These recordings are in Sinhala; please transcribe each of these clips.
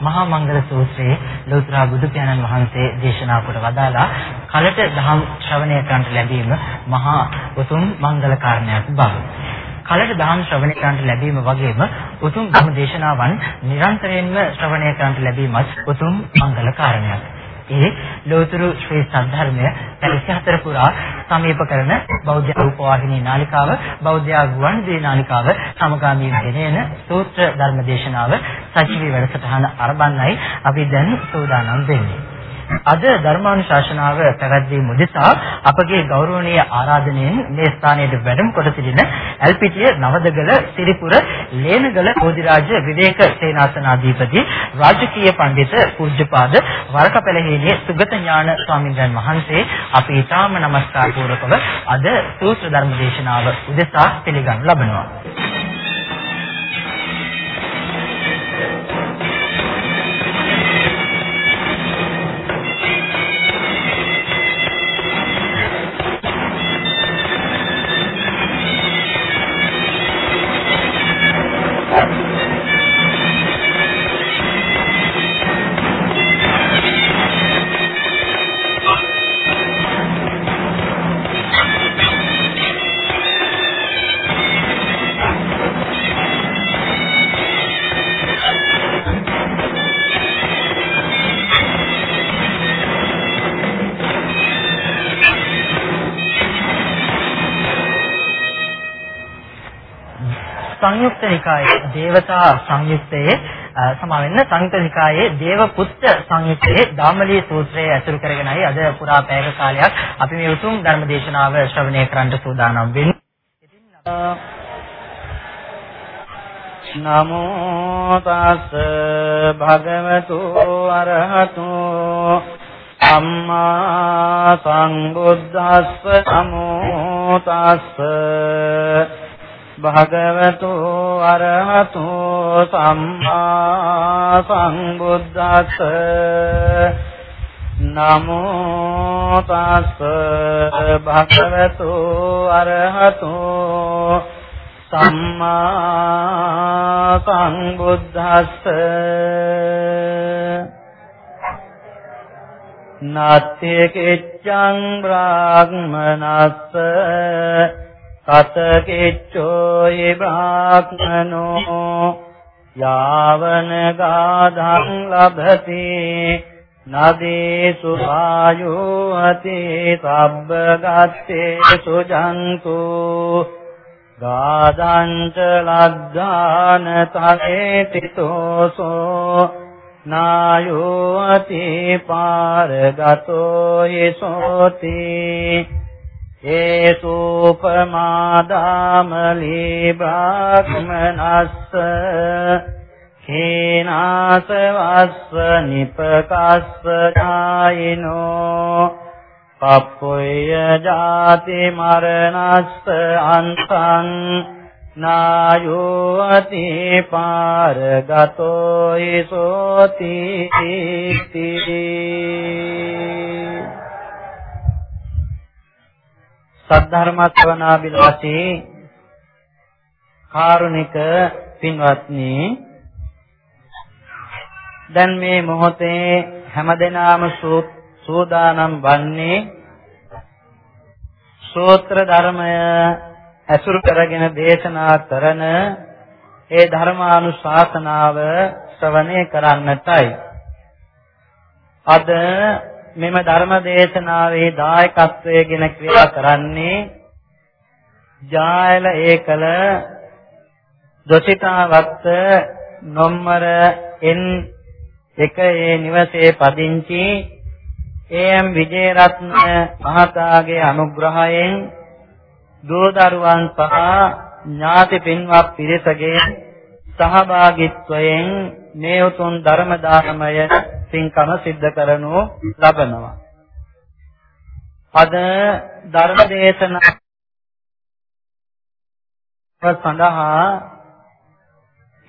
මහා මංගල සූත්‍රයේ ලෝතර බුදු පියාණන් වහන්සේ දේශනා කොට වදාලා කලට දහම් ශ්‍රවණය කරන්නට ලැබීම මහා උතුම් මංගල කාරණයක් බව. කලට දහම් ශ්‍රවණය කරන්නට ලැබීම වගේම උතුම් ධර්ම දේශනාවන් නිරන්තරයෙන්ම ශ්‍රවණය කරන්නට ලැබීමත් උතුම් මංගල කාරණයක්. ඒ ලෝතුරු ශ්‍රී සද්ධර්මය 34 පුරා සමීප කරන බෞද්ධ රූපවාහිනී නාලිකාව බෞද්ධ ගුවන්විදුලි නාලිකාව සමගාමී ගෙනෙන සූත්‍ර ධර්ම දේශනාව සජීවී වැඩසටහන ආරම්භණයි අපි දැන් සූදානම් වෙන්නේ. අද ධර්මානුශාසනාව පැවැත්වීම උදෙසා අපගේ ගෞරවනීය ආරාධනයෙන් මේ ස්ථානයේ වැඩම කොට සිටින ඇල්පිටිය නවදගල සිරිපුර ලේනගල බෝධිරාජ විවේක සේනාසනාධිපති රාජකීය පඬිත පූජ්‍යපාද වරකපැලහේනේ සුගත ඥාන ස්වාමීන් වහන්සේ අපි ඊටාම নমස්කාර පූර්වකව අද සූත්‍ර ධර්ම දේශනාව උදෙසා පිළිගනු ලබනවා. සංයුක්ත නිකායේ දේවතා සංයුක්තයේ සමාවෙන්න සංයුක්ත නිකායේ දේවපුත්ත සංයුක්තයේ ධාමලී සූත්‍රය ඇසුරු කරගෙනයි අද පුරා පැයක කාලයක් අපි මේ උතුම් ධර්ම දේශනාව ශ්‍රවණය කරන්න සූදානම් වෙන්නේ. නමෝ තස් භගවතු අරහතු අම්මා සංබුද්දස්ස නමෝ තස් භගවතු අරහතු සම්මා සංබුද්දස්ස නමෝ තස් භගවතු අරහතු සම්මා සංබුද්දස්ස නාත්‍ය කෙච්ඡං බ්‍රාහ්මනස්ස කතකෙච්චෝ යේ බ්‍රාහ්මනෝ යාවන ගාධං ලබති නදේසු ආයෝ අති සබ්බ ගත්තේ සුජන්තු ගාදංච ලද්දාන තේතිතෝසෝ නායෝ අති පාරගතෝ යසෝති ඒසුපමාදාමලී බ්‍රාහ්මනස්ස කේනාස වස්ස නිපකස්ස ඡායිනෝ පප්පොය ජාති මරණස්ස අන්තං නායෝ අති පාරගතෝ ඊසෝති සද්ධර්ම ශ්‍රවණාබිලාසී කාරුණික පින්වත්නි දැන් මේ මොහොතේ හැමදෙනාම සූදානම් වන්නේ සූත්‍ර ධර්මය ඇසුරු කරගෙන දේශනා කරන ඒ ධර්මානුශාසනාව ශ්‍රවණය කරන්නටයි. අද මෙම ධර්ම දේශනාවේ දායකත්වයෙන් ක්‍රියා කරන්නේ ජායල ඒකල දොසිතාවත්ත නොම්මර එන් එක ඒ නිවසේ පදිංචි ඒ.එම්. විජේරත්න මහතාගේ අනුග්‍රහයෙන් දූ දරුවන් සහ ඥාති පින්වත් පිරිසගේ සහභාගීත්වයෙන් මේ උතුම් ධර්ම දානමය පින්කම සිද්ධ කරනු ලබනවා. අද ධර්ම දේශනා සඳහා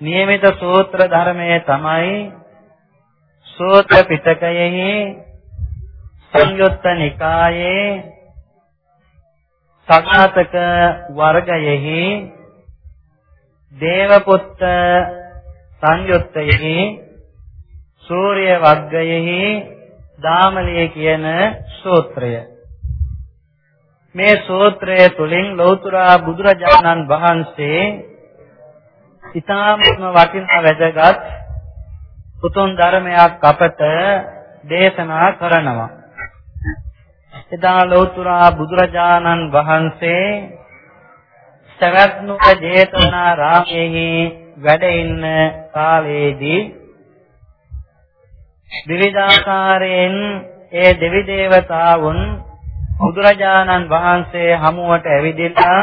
නියමිත සූත්‍ර ධර්මයේ තමයි සූත්‍ර පිටකයෙහි සංයුත්ත නිකායේ සගතක වර්ගයෙහි දේවපුත්ත සංයුත්තයෙහි සූර්ය වග්ගයෙහි දාමලිය කියන සූත්‍රය මේ සූත්‍රය තුලින් ලෞතර බුදුරජාණන් වහන්සේ ඊ타ත්ම වටිනා වැදගත් උතුම් ධර්මයක් අපට දේශනා කරනවා. එදා ලෞතර බුදුරජාණන් වහන්සේ සවැත් නුවර ජේතවනාරාමයේ වැඩ ඉන්න කාලයේදී විවිධාකාරයෙන් ඒ දෙවි දේවතාවුන් බුදුරජාණන් වහන්සේ හමුවට ඇවිදලා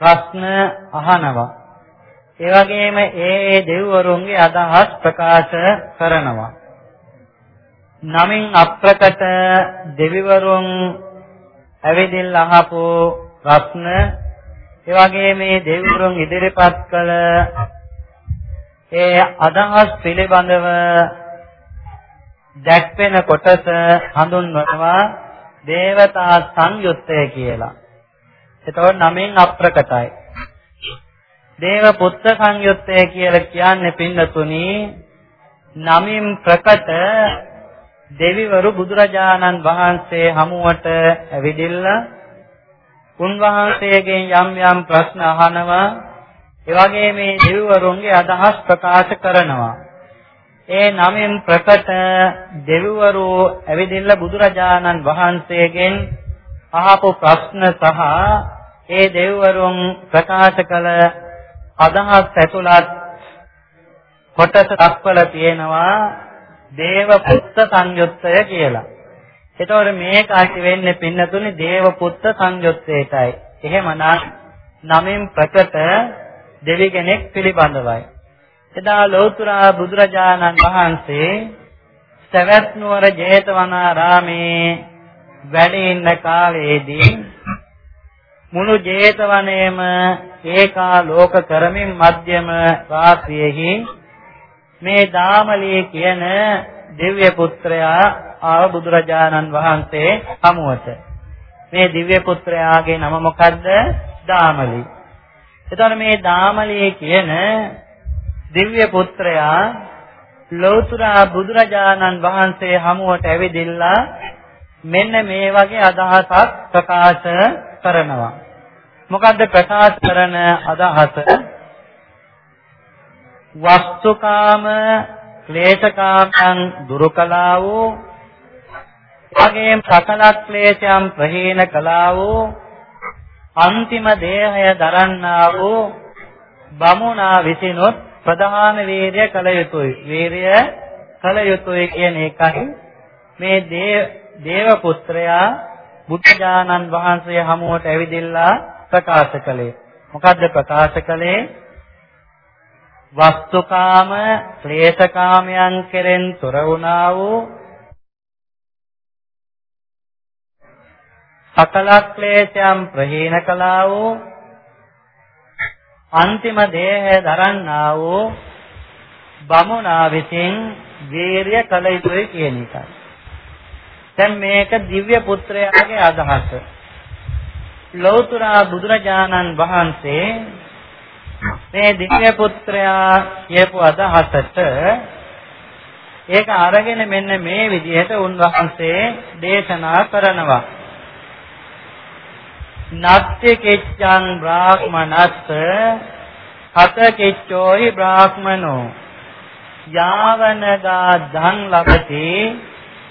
ප්‍රශ්න අහනවා. ඒ වගේම ඒ දෙවිවරුන්ගේ අදහස් ප්‍රකාශ කරනවා. නමින් අප්‍රකට දෙවිවරුන් ඇවිදින්න අහපු ප්‍රශ්න ඒ වගේ මේ දෙවිවරුන් ඉදිරිපත් කළ ඒ අදහස් පිළිබඳව දැක්වෙන කොටස හඳුන්වනවා දේවතා සංයුත්තය කියලා. එතකොට නමෙන් අප්‍රකටයි. දේව පුත්‍ර සංයුත්තය කියලා කියන්නේ පින්නතුනි නමින් ප්‍රකට දෙවිවරු බුදුරජාණන් වහන්සේ හමුවට ඇවිදිලා උන්වහන්සේගෙන් යම් යම් ප්‍රශ්න අහනවා ඒ වගේ මේ දෙවිවරුන්ගේ අදහස් ප්‍රකාශ කරනවා ඒ නමින් ප්‍රකට දෙවිවරු ඇවිදින්න බුදුරජාණන් වහන්සේගෙන් අහපු ප්‍රශ්න සහ ඒ දෙවිවරුන් ප්‍රකාශ කළ අදහස් ඇතුළත් කොටස දක්වලා තියෙනවා දේව පුත්ත සංයුත්තය කියලා. එතකොට මේක ඇති වෙන්නේ පින්නතුනි දේව පුත්ත සංයුත්තේටයි. එහෙමනම් නමින් ප්‍රකට දෙවි කෙනෙක් පිළිබඳවයි. එදා ලෞතර බුදුරජාණන් වහන්සේ සවැත් නුවර ජේතවනාරාමේ වැඩ ඉන්න කාලයේදී මුළු ජේතවනයේම ඒකා ලෝක කරමින් මධ්‍යම රාත්‍රියේහි මේ දාමලී කියන දිව්‍ය පුත්‍රයා ආව බුදුරජාණන් වහන්සේ හමුවට මේ දිව්‍ය පුත්‍රයාගේ නම මොකද්ද දාමලී එතකොට මේ දාමලී කියන දිව්‍ය පුත්‍රයා ලෞතර බුදුරජාණන් වහන්සේ හමුවට ඇවිදිලා මෙන්න මේ වගේ අදහසක් ප්‍රකාශ කරනවා. මොකද්ද ප්‍රකාශ කරන අදහස? වස්තුකාම ක්ලේශකාමයන් දුරු කළා වූ එවැගේම සකල ක්ලේශයන් ප්‍රහීන කළා වූ අන්තිම දේහය දරන්නා වූ බමුණා විසිනොත් ප්‍රධාන වීරිය කළ යුතුයි. වීරිය කළ යුතුයි කියන එකයි මේ දේව පුත්‍රයා බුද්ධජානන් වහන්සේ හමුවට ඇවිදilla ප්‍රකාශ කළේ. මොකද්ද ප්‍රකාශ කළේ? වස්තුකාම, ක්ලේශකාමයන් කෙරෙන් තොර වුණා වූ සකල ක්ලේශයන් ප්‍රහීන කළා වූ අන්තිම දේහය දරන්නා වූ බමුණා විසින් වීරිය කළ යුතුයි කියන එකයි. දැන් මේක දිව්‍ය පුත්‍රයාගේ අදහස. ලෞතර බුදුරජාණන් වහන්සේ මේ දිව්‍ය පුත්‍රයා කියපු අදහසට ඒක අරගෙන මෙන්න මේ විදිහට උන්වහන්සේ දේශනා කරනවා. නත්ත්‍ය කෙච්ඡං බ්‍රාහ්මනස්ස හත කෙච්ඡෝහි බ්‍රාහ්මනෝ යාවනගා ධං ලබති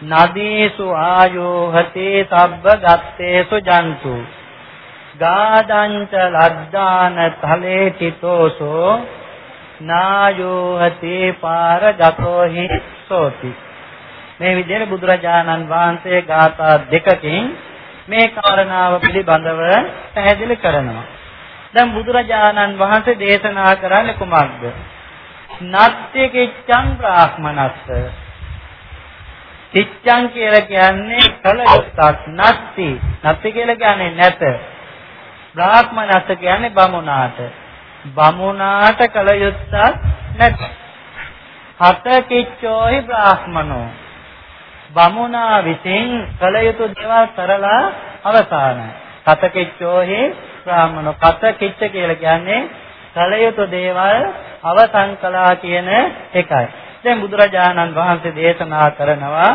නදීසු ආයෝහතේ සබ්බ ගත්තේසු ජන්තු ගාදංච ලද්දාන තලේ තිතෝසෝ නායෝහතේ පාරගතෝ හි සෝති මේ විදිහට බුදුරජාණන් වහන්සේ ගාථා දෙකකින් මේ කාරණාව පිළිබඳව පැහැදිලි කරනවා. දැන් බුදුරජාණන් වහන්සේ දේශනා කරන්නේ කුමක්ද? නත්ත්‍ය කිච්ඡං බ්‍රාහ්මනස්ස. කිච්ඡං කියලා කියන්නේ කල යුක්තක් නැත්ති. නැත්ති කියලා කියන්නේ නැත. බ්‍රාහ්මනස්ස කියන්නේ බමුණාට. බමුණාට කල යුක්තක් නැත. හත කිච්ඡෝහි බ්‍රාහ්මනෝ බමුණා විසින් කළ යුතු දේවල් කරලා අවසానයි. කතකිච්චෝහි බ්‍රාහ්මණ කතකිච්ච කියලා කියන්නේ කළ යුතු දේවල් අවසන් කළා කියන එකයි. දැන් බුදුරජාණන් වහන්සේ දේශනා කරනවා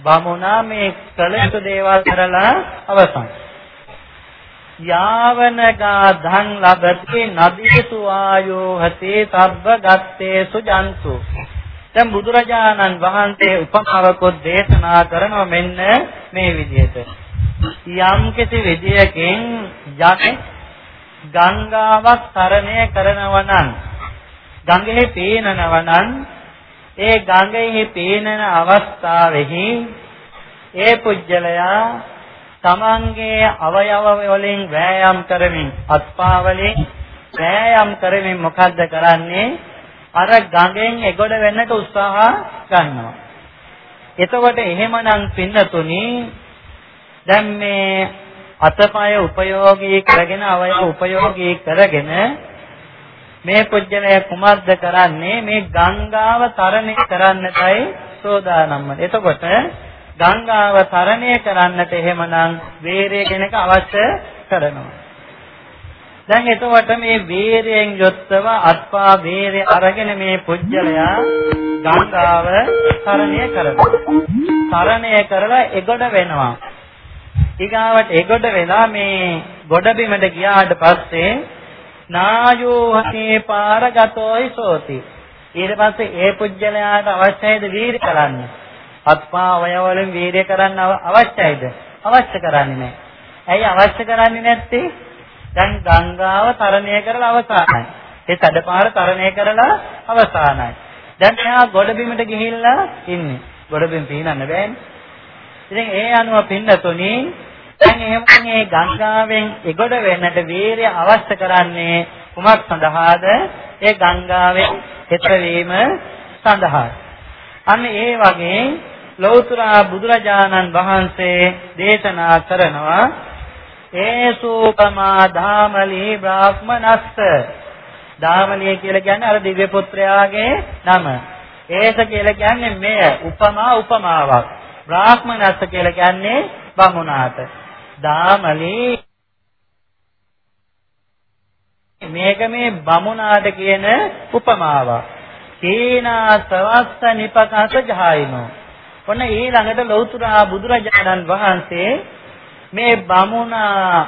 බමුණා මේ කළ යුතු දේවල් කරලා අවසන්. යාවනගා ධන් ලබති නදීසු ආයෝ හතේ තබ්බ ගත්තේසු ජන්තු දැන් බුදුරජාණන් වහන්සේ උපමාවකොත් දේශනා කරනවා මෙන්න මේ විදිහට. යම් කිසි විදියකින් යන්නේ ගංගාවක් තරණය කරනවා නම් ගඟෙහි පීනනවා නම් ඒ ගඟෙහි පීනන අවස්ථාවෙහි ඒ පුජ්‍යලයා තමන්ගේ අවයව වලින් වෑයම් කරමින් අත්පා වලින් වෑයම් කරමින් මොකද්ද කරන්නේ? අර ගඟෙන් එගොඩ වෙන්නට උත්සාහ ගන්නවා. එතකොට එහෙමනම් පින්නතුනි දැන් මේ අතපය උපයෝගී කරගෙන අවයව උපයෝගී කරගෙන මේ පුජ්‍යලය කුමක්ද කරන්නේ? මේ ගංගාව තරණය කරන්නටයි සෝදානම් වෙන්නේ. එතකොට ගංගාව තරණය කරන්නට එහෙමනම් වේරය කෙනෙක් අවශ්‍ය කරනවා. දැන් එතකොට මේ වේරයෙන් යුක්තව අත්පා වේරය අරගෙන මේ පුජ්‍යලයා ගංගාව තරණය කරනවා. තරණය කරලා එගොඩ වෙනවා. ඊගාවට එගොඩ වෙලා මේ ගොඩ බිමට ගියාට පස්සේ නායෝ හතේ පාරගතෝයි සෝති ඊට පස්සේ ඒ පුජ්‍යලයාට අවශ්‍යයිද වීර්ය කරන්න අත්පා අවයවවලින් වීර්ය කරන්න අවශ්‍යයිද? අවශ්‍ය කරන්නේ නැහැ. ඇයි අවශ්‍ය කරන්නේ නැත්තේ? දැන් ගංගාව තරණය කරලා අවසానයි. ඒ තඩපාර තරණය කරලා අවසానයි. දැන් එයා ගොඩ බිමට ගිහිල්ලා ඉන්නේ. ගොඩ බිම පීනන්න බෑනේ. ඉතින් ඒ අනුව පින්නතුණි දැන් එහෙම මේ ගංගාවෙන් එගොඩ වෙන්නට වීරය අවශ්‍ය කරන්නේ කුමක් සඳහාද? ඒ ගංගාවෙන් එතර වීම සඳහා. අන්න ඒ වගේ ලෞතර බුදුරජාණන් වහන්සේ දේශනා කරනවා ඒසූපමා ධාමලී බ්‍රාහ්මනස්ස ධාමලිය කියලා කියන්නේ අර දිව්‍ය පුත්‍රයාගේ නම. ඒස කියලා කියන්නේ මෙය උපමා උපමාවක්. බ්‍රාහ්මනස්ස කියලා කියන්නේ බමුණාට. දාමලේ මේක මේ බමුණාට කියන උපමාවක්. තේනා සවස්ස නිපකස ජහයිනෝ. ඔන්න ඊළඟට ලෞතුරා බුදුරජාණන් වහන්සේ මේ බමුණා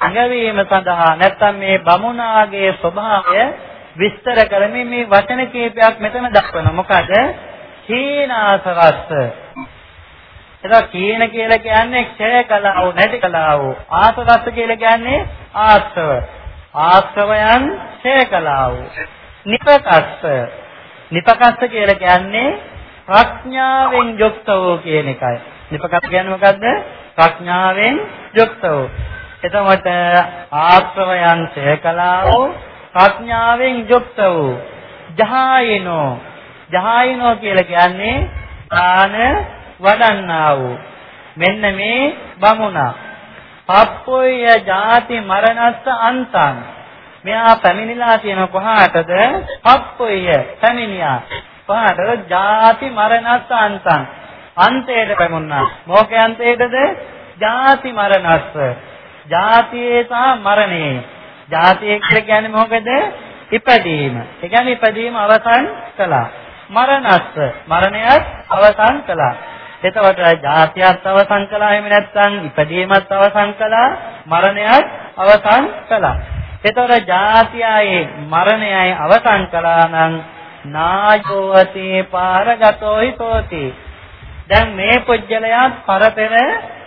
අඟවීම සඳහා නැත්නම් මේ බමුණාගේ ස්වභාවය විස්තර කරමින් මේ වචන කීපයක් මෙතන දක්වනවා. මොකද? තේනාසවස්ස එතකොට කීන කියලා කියන්නේ ක්ෂය කලාව නැති කලාව. ආසවස්ස කියලා කියන්නේ ආස්ව. ආස්වයන් ක්ෂය කලාව. නිපකස්ස. නිපකස්ස කියලා කියන්නේ ප්‍රඥාවෙන් යුක්ත වූ කියන එකයි. නිපකස්ස කියන්නේ මොකද්ද? ප්‍රඥාවෙන් යුක්ත වූ. එතකොට ආස්වයන් ක්ෂය කලාව ප්‍රඥාවෙන් යුක්ත වූ. ජහායිනෝ ජහායිනෝ කියලා කියන්නේ දාන වඩන්නා වූ මෙන්න මේ බමුණා පප්පොය ಜಾති මරණස්ස අන්තං මෙයා පැමිණිලා තියෙන කොහාටද පප්පොය පැමිණියා පාඩව ජාති මරණස්ස අන්තං අන්තයට පැමුණා. මොකේ අන්තයටද? ජාති මරණස්ස. ජාතියේ සහ මරණේ ජාතිය කියන්නේ මොකද? ඉපදීම. ඒ කියන්නේ ඉපදීම අවසන් කළා. මරණස්ස. මරණයත් අවසන් කළා. එතකොට ජාතියත් අවසන් කළා. එහෙම නැත්නම් ඉපදීමත් අවසන් කළා. මරණයත් අවසන් කළා. එතකොට ජාතියයි මරණයයි අවසන් කළා නම් නායෝති පාරගතෝ හිතෝති. දැන් මේ පුජ්‍යලයා පරතර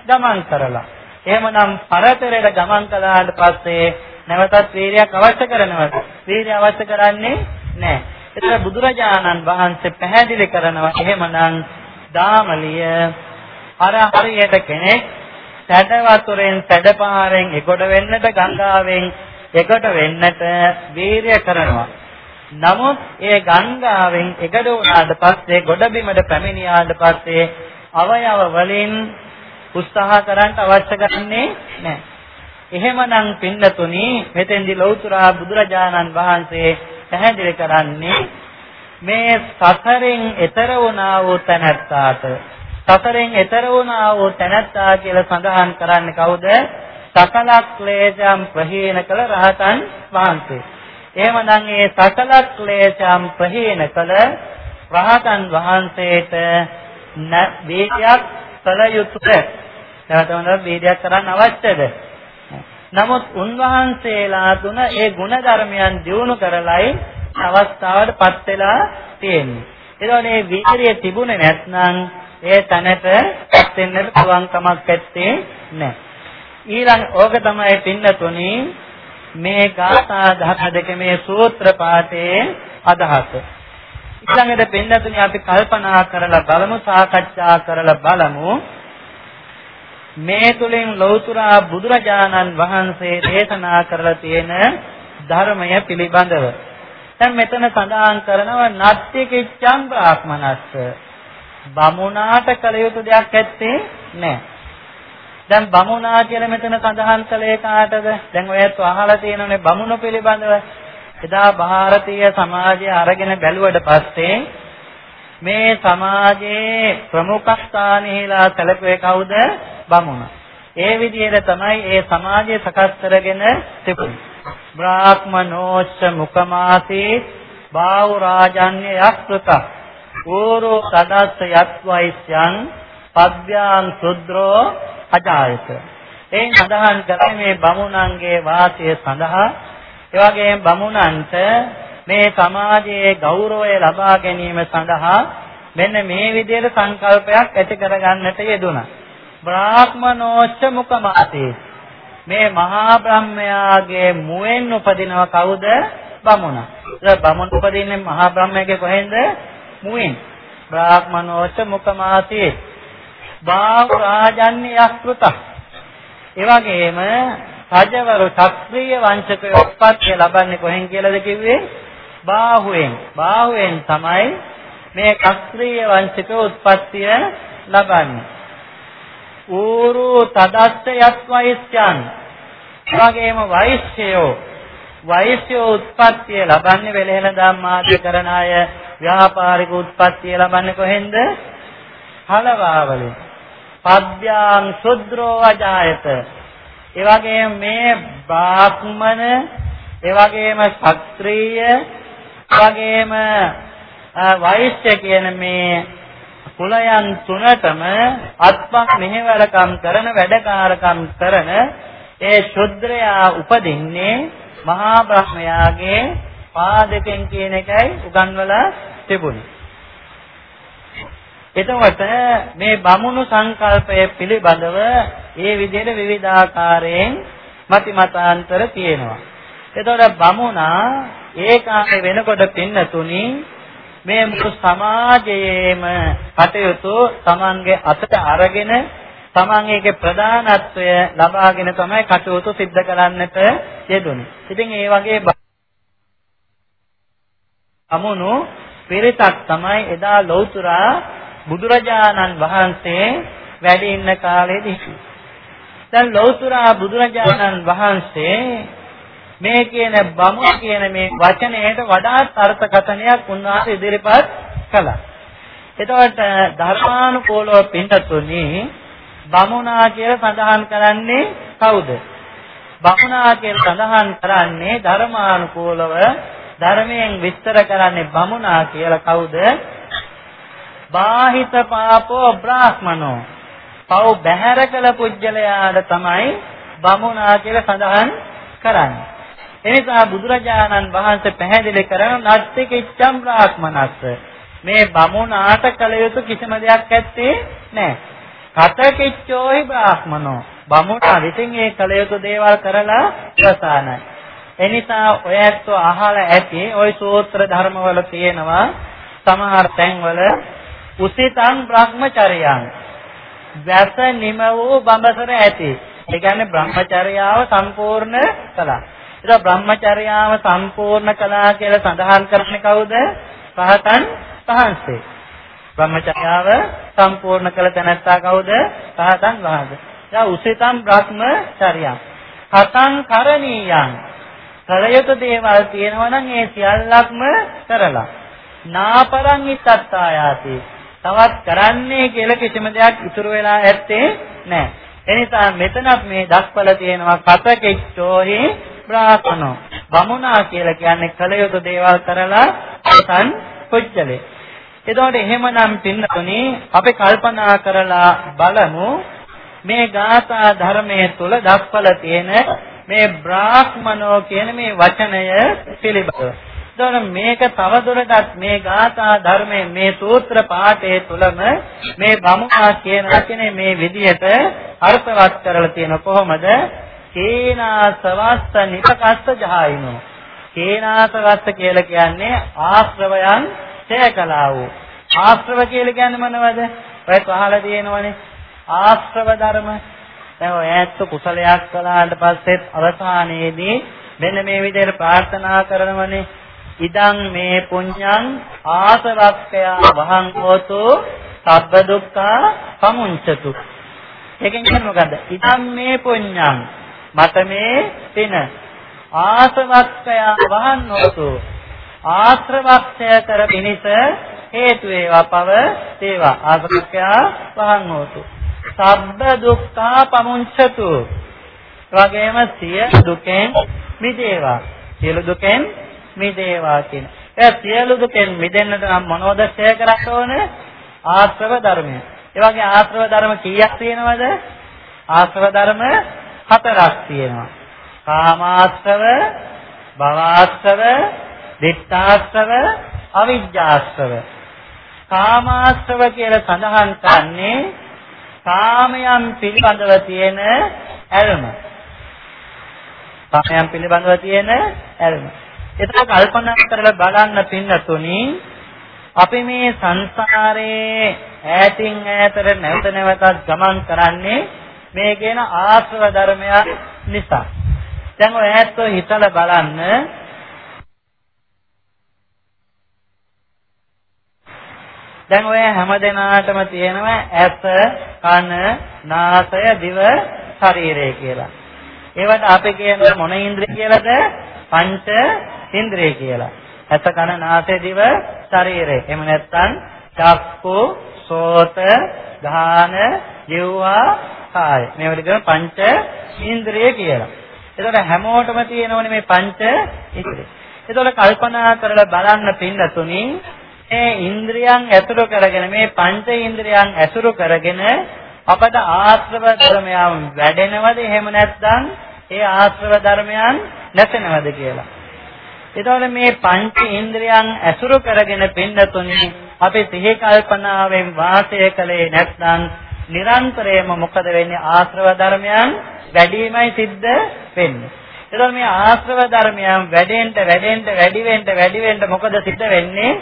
ගමන් කරලා. එහෙමනම් පරතරයට ගමන් කළාට පස්සේ නැවතත් වීරියක් අවශ්‍ය කරනවද? වීරිය අවශ්‍ය කරන්නේ නැහැ. ඒතර බුදුරජාණන් වහන්සේ පැහැදිලි කරනවා එහෙමනම් දාමලිය අර හරියට කෙනෙක් සැඩ වතුරෙන් සැඩ පාරෙන් එගොඩ වෙන්නට ගංගාවෙන් එගොඩ වෙන්නට වීරිය කරනවා. නමුත් ඒ ගංගාවෙන් එගොඩ වුණාට පස්සේ ගොඩ බිමට පැමිණියාට පස්සේ අවයව වලින් උත්සාහ කරන්න අවශ්‍ය කරන්නේ නැහැ. එහෙමනම් පින්නතුනි මෙතෙන්දී ලෞතර බුදුරජාණන් වහන්සේ පැහැදිලි කරන්නේ මේ සසරෙන් එතර වුණා වූ තැනැත්තාට සසරෙන් එතර වුණා වූ තැනැත්තා කියලා සඳහන් කරන්නේ කවුද? සකල ක්ලේශම් ප්‍රහීන කළ රහතන් වහන්සේ. එහෙමනම් මේ සකල ක්ලේශම් ප්‍රහීන කළ රහතන් වහන්සේට වේදයක් කළ යුතුය. නැවතමද වේදයක් කරන්න අවශ්‍යද? නමුත් උන්වහන්සේලා තුන ඒ ගුණ ධර්මයන් දියුණු කරලයි අවස්ථාවටපත් වෙලා තියෙන්නේ. ඒතකොට මේ වීරිය තිබුණේ නැත්නම් ඒ තැනටපත් වෙන්නට පුළුවන් කමක් නැත්තේ නෑ. ඊළඟ ඕක තමයි පින්නතුනි මේ ගාථා ධර්ම දෙක මේ සූත්‍ර පාඨයේ අදහස. ඊළඟට පින්නතුනි අපි කල්පනා කරලා බලමු සාකච්ඡා කරලා බලමු මේ තුලින් ලෞතුරා බුදුරජාණන් වහන්සේ දේශනා කරලා තියෙන ධර්මය පිළිබඳව. දැන් මෙතන සඳහන් කරනවා නත්ති කිච්ඡං බ්‍රාහ්මනස්ස. බමුණාට කළ යුතු දෙයක් ඇත්තේ නැහැ. දැන් බමුණා කියලා මෙතන සඳහන් කළේ කාටද? දැන් ඔයත් අහලා තියෙනනේ බමුණු පිළිබඳව. එදා ಭಾರತೀಯ සමාජය අරගෙන බැලුවට පස්සේ මේ සමාජයේ ප්‍රමුඛ ස්ථානීලා සැලකුවේ කවුද? බමුණ. ඒ විදිහට තමයි ඒ සමාජය සකස් කරගෙන තිබුණේ. බ්‍රාහ්මනෝච්ච මුකමාසී බාහු රාජන්‍ය යක්ෘත ඕරෝ සදස්ස යත්වයිස්යන් පද්භ්‍යාන් සුද්‍රෝ අජායත. ඒ සඳහන් කරන්නේ මේ බමුණන්ගේ වාසය සඳහා ඒ වගේම බමුණන්ට මේ සමාජයේ ගෞරවය ලබා ගැනීම සඳහා මෙන්න මේ විදිහට සංකල්පයක් ඇති කරගන්නට යෙදුණා. බ්‍රාහ්මනෝච්ච මුකමාතේ මේ මහා බ්‍රහ්මයාගේ මුවෙන් උපදිනව කවුද? බමුණ. ඒ බමුණ උපදින්නේ මහා බ්‍රහ්මයාගේ කොහෙන්ද? මුවෙන්. බ්‍රාහ්මනෝච්ච මුකමාතේ බාහු රාජන්‍ය යක්ෘත. ඒ වගේම රජවරු ශාස්ත්‍රීය වංශකයෝ උත්පත්ති ලබන්නේ කොහෙන් කියලාද කිව්වේ? බාහුවෙන්. බාහුවෙන් තමයි මේ ශාස්ත්‍රීය වංශකයෝ උත්පත්තිය ලබන්නේ. ඌරු තදස්ස යත්වයිස්යන් වගේම වෛශ්‍යයෝ වෛශ්‍යෝ උත්පත්තිය ලබන්නේ වෙලෙහෙන ධම්මාදී කරන අය ව්‍යාපාරික උත්පත්තිය ලබන්නේ කොහෙන්ද? හලවාවලින්. පද්‍යාං සුද්‍රෝ අජායත. ඒ වගේම මේ බ්‍රාහ්මණ ඒ වගේම ශාස්ත්‍රීය වගේම වෛශ්‍ය කියන මේ කුලයන් තුනටම අත්පක් මෙහෙවරකම් කරන වැඩකාරකම් කරන ඒ ශුද්‍රයා උපදින්නේ මහා බ්‍රහ්මයාගේ පාදකෙන් කියන එකයි උගන්වලා තිබුණේ. එතකොට මේ බමුණු සංකල්පය පිළිබඳව ඒ විදිහට විවිධාකාරයෙන් මති මතාන්තර තියෙනවා. එතකොට බමුණා ඒ කාලේ වෙනකොට පින්නතුණි මේ මුළු සමාජයේම කටයුතු Tamange අතට අරගෙන Taman ඒකේ ප්‍රධානත්වය ලබාගෙන තමයි කටයුතු සිද්ධ කරන්නට යෙදුනේ. ඉතින් ඒ වගේ අමුණු පිරිසක් තමයි එදා ලෞතුරා බුදුරජාණන් වහන්සේ වැඩ ඉන්න කාලේදී දැන් ලෞතුරා බුදුරජාණන් වහන්සේ මේ කියන බමුණ කියන මේ වචනයට වඩාත් අර්ථකථනයක් උන්වහන්සේ ඉදිරිපත් කළා. එතකොට ධර්මානුකූලව පින්තුනි බමුණා කියලා සඳහන් කරන්නේ කවුද? බමුණා කියලා සඳහන් කරන්නේ ධර්මානුකූලව ධර්මයෙන් විස්තර කරන්නේ බමුණා කියලා කවුද? බාහිත පාපෝ බ්‍රාහ්මනෝ. පව් බැහැර කළ පුජ්‍යලයාට තමයි බමුණා කියලා සඳහන් කරන්නේ. එනිසා බුදුරජාණන් වහන්සේ පැහැදිලි කරන නත්ති කිච්ඡම් බ්‍රාහ්මනස්ස මේ බමුණාට කල යුතු කිසිම දෙයක් ඇත්තේ නැහැ. කත කිච්ඡෝහි බ්‍රාහ්මනෝ බමුණා විසින් ඒ කල යුතු දේවල් කරලා ප්‍රසානයි. එනිසා ඔය ඇත්තෝ අහලා ඇති ওই සූත්‍ර ධර්මවල තියෙනවා සමහර තැන්වල උසිතං බ්‍රහ්මචර්යං වැස නිම වූ බඹසර ඇති. ඒ කියන්නේ බ්‍රහ්මචර්යාව සම්පූර්ණ කළා. ඒක බ්‍රහ්මචර්යාව සම්පූර්ණ කළා කියලා සඳහන් කරන්නේ කවුද? රහතන් වහන්සේ. බ්‍රහ්මචර්යාව සම්පූර්ණ කළ තැනැත්තා කවුද? රහතන් වහන්සේ. දැන් උසිතම් බ්‍රහ්මචර්යං. හතං කරණීයං. කරයුත දේවල් තියෙනවා නම් ඒ සියල්ලක්ම කරලා. නාපරං ඉත්තත්තායාති. තවත් කරන්නේ කියලා කිසිම දෙයක් ඉතුරු වෙලා ඇත්තේ නැහැ. එනිසා මෙතනත් මේ දක්වල තියෙනවා කතකෙච්චෝහි බ්‍රාහ්මනෝ බමුණා කියලා කියන්නේ කල යුතු දේවල් කරලා අසන් පුච්චලේ එතකොට එහෙමනම් පින්නතුනි අපි කල්පනා කරලා බලමු මේ ගාථා ධර්මයේ තුල දක්වලා තියෙන මේ බ්‍රාහ්මනෝ කියන මේ වචනය පිළිබඳව. එතකොට මේක තවදුරටත් මේ ගාථා ධර්මයේ මේ සූත්‍ර පාඨයේ තුලම මේ බමුණා කියන වචනේ මේ විදිහට අර්ථවත් කරලා තියෙන කොහොමද? කේනා සවස්ත නිපකස්ස ජහයිනෝ. කේනාසවස්ත කියලා කියන්නේ ආශ්‍රවයන් ඡය කළා වූ. ආශ්‍රව කියලා කියන්නේ මොනවද? ඔය පහලා තියෙනවනේ. ආශ්‍රව ධර්ම. දැන් ඔය ඇත්ත කුසලයක් කළාට පස්සෙත් අවසානයේදී මෙන්න මේ විදිහට ප්‍රාර්ථනා කරනවනේ. ඉදං මේ පුඤ්ඤං ආසවක්ඛය වහං හෝතු සබ්බ දුක්ඛා සමුංචතු. ඒකෙන් කියන්නේ මොකද්ද? ඉදං මේ පුඤ්ඤං මට මේ පින ආසවක්ඛය වහං හෝතු ආශ්‍රවක්ෂය කර පිණිස හේතු වේවා පව තේවා ආසවක්ඛය වහං හෝතු සබ්බ දුක්ඛා පමුංචතු වගේම සිය දුකෙන් මිදේවා සියලු දුකෙන් මිදේවා කියන. ඒ සියලු දුකෙන් මිදෙන්නට නම් මොනවද ඡය කරන්න ඕන? ආශ්‍රව ධර්මය. ඒ වගේ ආශ්‍රව ධර්ම කීයක් තියෙනවද? ආශ්‍රව ධර්ම හතරක් තියෙනවා. කාමාශ්‍රව, භවආශ්‍රව, දිත්තාශ්‍රව, අවිජ්ජාශ්‍රව. කාමාශ්‍රව කියලා සඳහන් කරන්නේ කාමයන් පිළිබඳව තියෙන ඇල්ම. කාමයන් පිළිබඳව තියෙන ඇල්ම. එතකොට කල්පනා කරලා බලන්න පින්නතුනි අපි මේ සංසාරයේ ඈතින් ඈතට නැවත නැවතත් ගමන් කරන්නේ මේ කියන ආශ්‍රව ධර්මයන් නිසා. දැන් ඔය ඈත්තෝ හිතලා බලන්න දැන් ඔය හැමදෙනාටම තියෙනවා ඇස, කන, නාසය, දිව, ශරීරය කියලා. ඒවට අපි කියන මොන ඉන්ද්‍රිය කියලාද? පංච ඉන්ද්‍රිය කියලා. ඇස කන නාසය දිව ශරීරය. එහෙම නැත්නම් චක්කු සෝත ධාන ජීවා කාය. මේවට කියන පංච ඉන්ද්‍රිය කියලා. එතකොට හැමෝටම තියෙනවනේ මේ පංච ඉන්ද්‍රිය. එතකොට කල්පනා කරලා බලන්න පින්නතුනි මේ ඉන්ද්‍රියන් ඇසුරු කරගෙන මේ පංච ඉන්ද්‍රියන් ඇසුරු කරගෙන අපට ආශ්‍රව ධර්මයන් වැඩෙනවද එහෙම නැත්නම් ඒ ආශ්‍රව ධර්මයන් නැසෙනවද කියලා. එතකොට මේ පංච ඉන්ද්‍රියන් ඇසුරු කරගෙන පින්නතුනි අපි සිහි කල්පනාවෙන් වාසය කළේ නැත්නම් නිරන්තරයෙන්ම මොකද වෙන්නේ ආශ්‍රව ධර්මයන් වැඩිමයි සිද්ධ වෙන්නේ. එතකොට මේ ආශ්‍රව ධර්මයන් වැඩෙන්න වැඩෙන්න වැඩි වෙන්න වැඩි වෙන්න මොකද සිද්ධ වෙන්නේ?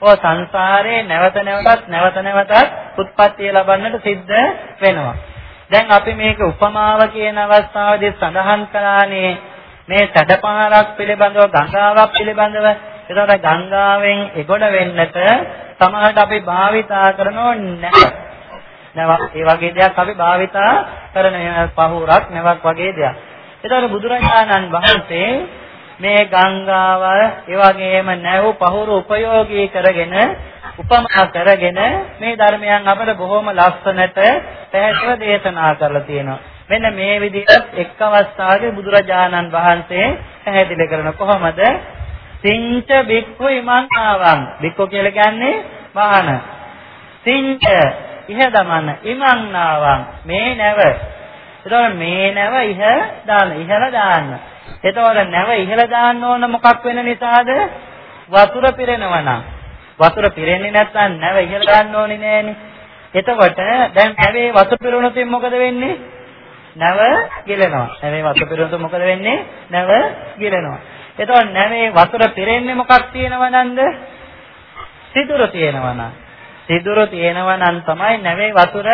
ඔය සංසාරේ නැවත නැවතත් නැවත නැවතත් උත්පත්තිය ලබන්නට සිද්ධ වෙනවා. දැන් අපි මේක උපමාව කියන අවස්ථාවේදී සඳහන් කළානේ මේ සැඩපහරක් පිළිබඳව ගංගාවක් පිළිබඳව එතකොට ගංගාවෙන් එගොඩ වෙන්නට සමහරට අපි භාවිතා කරනෝ නැහැ. නැවක් ඒ වගේ දෙයක් අපි භාවිතා කරන පහුරක් නැවක් වගේ දෙයක්. එතකොට බුදුරජාණන් වහන්සේ මේ ගංගාව ඒ වගේම නැව් පහුරු උපයෝගී කරගෙන උපමා කරගෙන මේ ධර්මයන් අපට බොහොම ලස්සනට පැහැදිලිව දේශනා කරලා තියෙනවා. මෙන්න මේ විදිහට එක් අවස්ථාවක බුදුරජාණන් වහන්සේ පැහැදිලි කරන කොහොමද? සිංච බික්ඛු ඉමං ආවං. බික්ඛු කියලා කියන්නේ වාහන. සිංච ඉහ දමන ඉමං ආවං. මේ නැව. එතකොට මේ නැව ඉහ දාන ඉහළ දාන්න. එතකොට නැව ඉහළ දාන්න ඕන මොකක් වෙන නිසාද? වතුර පිරෙනවා නම්. වතුර පිරෙන්නේ නැත්නම් නැව ඉහළ දාන්න ඕනේ නෑනේ. එතකොට දැන් නැවේ වතුර පිරුණොත් මොකද වෙන්නේ? නැව ගිලෙනවා. නැවේ වතුර පිරුණොත් මොකද වෙන්නේ? නැව ගිලෙනවා. එතකොට නැවේ වතුර පිරෙන්නේ මොකක් තියෙනව නන්ද? සිදුර තියෙනවා නම්. සිදුර තියෙනවා නම් තමයි නැවේ වතුර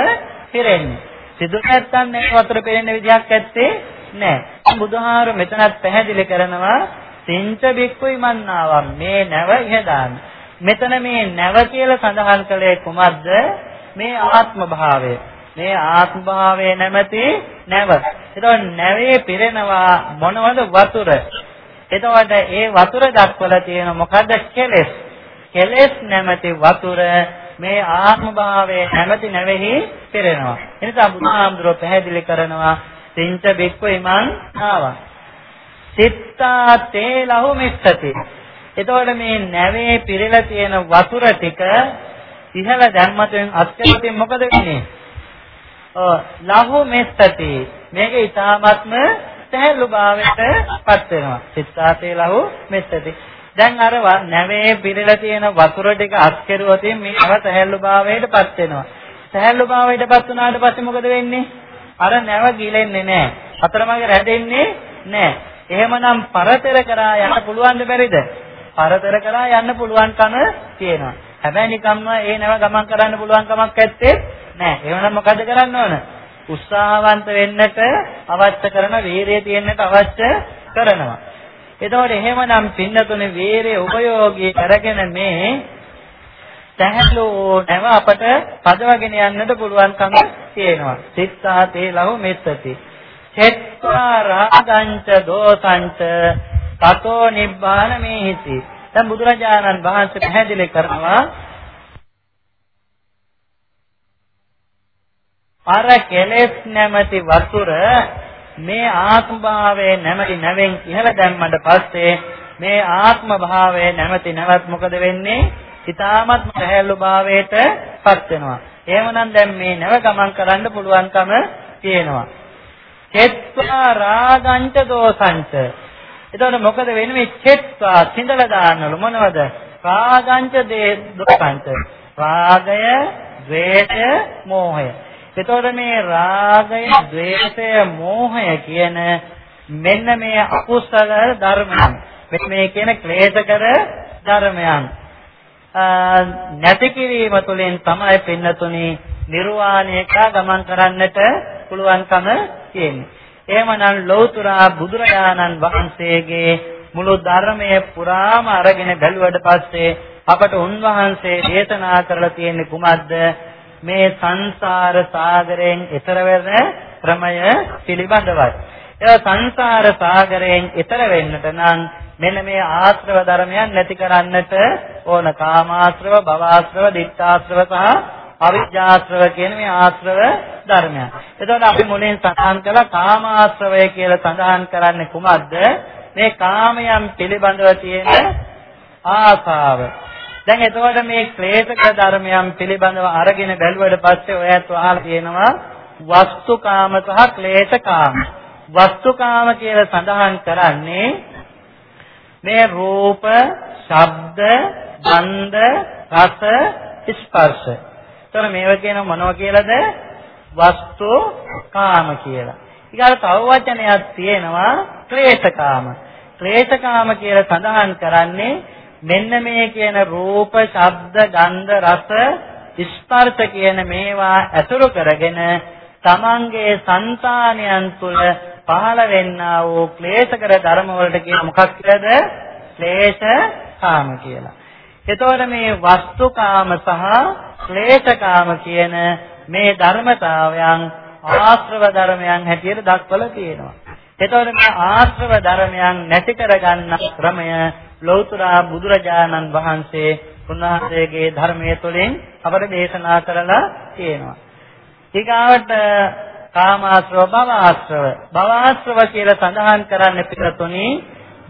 පිරෙන්නේ. සිදුර නැත්තම් නැවේ වතුර පිරෙන්න විදිහක් ඇත්තේ නෑ. බුදුහාර මෙතනත් පැහැදිලි කරනවා සිංච බික්කුයි මන්නාවම් මේ නැව ඉහදාන. මෙතන මේ නැව කියලා සඳහන් කළේ කුමක්ද? මේ ආත්ම භාවය. මේ ආත්ම භාවය නැමැති නැව. එතකොට නැවේ පිරෙනවා මොනවද වතුර. එතකොට ඒ වතුර දක්වලා තියෙන මොකද්ද කෙලෙස්. කෙලෙස් නැමැති වතුර මේ ආත්ම භාවයේ නැමැති නැවෙහි පිරෙනවා. එනිසා බුදුහාමුදුරුවෝ පැහැදිලි කරනවා තින්ච බික්ව ඉමං ආවා. සිත්තා තේ ලහු මිස්සති. එතකොට මේ නැවේ පිරෙලා තියෙන වතුර ටික ඉහළ දැම්මතෙන් අත්කලින් මොකද වෙන්නේ? ඔව් ලහු මෙස්සති. මේක ඊ타ත්ම සහැල්ලු භාවයට පත් වෙනවා. සිතාතේ ලහු මෙස්සති. දැන් අර නැවේ පිරෙලා තියෙන වතුර ටික අත්කරුවොත් මේ අව සහැල්ලු භාවයට පත් වෙනවා. සහැල්ලු භාවයට පත් වුණාට පස්සේ මොකද වෙන්නේ? අර නැව ගිලෙන්නේ නැහැ. අතරමඟ රැඳෙන්නේ නැහැ. එහෙමනම් පරතර කරා යන්න පුළුවන් බැරිද? පරතර කරා යන්න පුළුවන්කම තියෙනවා. හැබැයි නිකම්ම ඒ නැව ගමන් කරන්න පුළුවන් කමක් නැත්තේ නෑ. එහෙනම් මොකද කරන්න ඕන? උත්සාහවන්ත වෙන්නට අවශ්‍ය කරන වීරිය තියෙන්නට අවශ්‍ය කරනවා. එතකොට එහෙමනම් පින්නතුනේ වීරිය උපයෝගී කරගෙන මේ සැහැල්ලු නැව අපට පදවගෙන යන්නට පුළුවන්කම තියෙනවා. සිතා තේ ලහු මෙත්තති. චෙත්වා රාගංච දෝසංච තතෝ නිබ්බාන මේහිති. දැන් බුදුරජාණන් වහන්සේ පැහැදිලි කරනවා අර කෙලෙස් නැමැති වතුර මේ ආත්ම භාවයේ නැමැති නැවෙන් ඉහළ දැම්මට පස්සේ මේ ආත්ම භාවයේ නැමැති නැවත් මොකද වෙන්නේ? ඊ타මත් සහැල්ලු භාවයට පත් වෙනවා. එහෙමනම් දැන් මේ නැව ගමන් කරන්න පුළුවන්කම තියෙනවා. චෙත්වා රාගංච දෝසංච. එතකොට මොකද වෙන්නේ මේ චෙත්වා සිඳලා දාන්නලු මොනවද? රාගංච දෝසංච. රාගය, ද්වේෂය, මෝහය. එතකොට මේ රාගය, ද්වේෂය, මෝහය කියන මෙන්න මේ අකුසල ධර්මයන්. මේ කියන ක්ලේශකර ධර්මයන්. නැති කිරීම තුළින් තමයි පින්නතුනි නිර්වාණයට ගමන් කරන්නට පුළුවන්කම තියෙන්නේ. එහෙමනම් ලෞතුරා බුදුරජාණන් වහන්සේගේ මුළු ධර්මයේ පුරාම අරගෙන බැලුවට පස්සේ අපට උන්වහන්සේ දේශනා කරලා තියෙන්නේ කුමක්ද? මේ සංසාර සාගරයෙන් එතර වෙන ක්‍රමය පිළිබඳවයි. ඒ සංසාර සාගරයෙන් එතර වෙන්නට නම් මෙන්න මේ ආශ්‍රව ධර්මයන් නැති කරන්නට ඕන කාමාශ්‍රව, භවආශ්‍රව, ditthාශ්‍රව සහ අවිජ්ජාශ්‍රව කියන මේ ආශ්‍රව ධර්මයන්. එතකොට අපි මුලින් සඳහන් කළා කාමාශ්‍රවය කියලා සඳහන් කරන්නේ කුමක්ද? මේ කාමයන් පිළිබඳව තියෙන ආසාව. දැන් එතකොට මේ ක්ලේශක ධර්මයන් පිළිබඳව අරගෙන බැලුවට පස්සේ ඔයත් අහලා තියෙනවා වස්තුකාම සහ ක්ලේශකාම. වස්තුකාම කියලා සඳහන් කරන්නේ මේ රූප, ශබ්ද, ගන්ධ, රස, ස්පර්ශ එතන මේව කියන මොනව කියලාද? වස්තු කාම කියලා. ඊගාට තව වචනයක් තියෙනවා ක්ලේශකාම. ක්ලේශකාම කියලා සඳහන් කරන්නේ මෙන්න මේ කියන රූප, ශබ්ද, ගන්ධ, රස, ස්පර්ශ කියන මේවා ඇසුරු කරගෙන තමන්ගේ సంతානයන් තුළ පහළ වෙන්නා වූ ක්ලේශකර ධර්ම වලට කියන මොකක් කියලාද? ක්ලේශ කාම කියලා. එතකොට මේ වස්තුකාම සහ ක්ලේශකාම කියන මේ ධර්මතාවයන් ආශ්‍රව ධර්මයන් හැටියට දක්වලා තියෙනවා. එතකොට මේ ආශ්‍රව ධර්මයන් නැති කරගන්න ක්‍රමය ලෞතර බුදුරජාණන් වහන්සේ උන්වහන්සේගේ ධර්මයේ තුලින් අපට දේශනා කරලා තියෙනවා. ඊගාවට කාමාශ්‍රව භවආශ්‍රව භවආශ්‍රව කියලා සඳහන් කරන්නේ පිටතුනි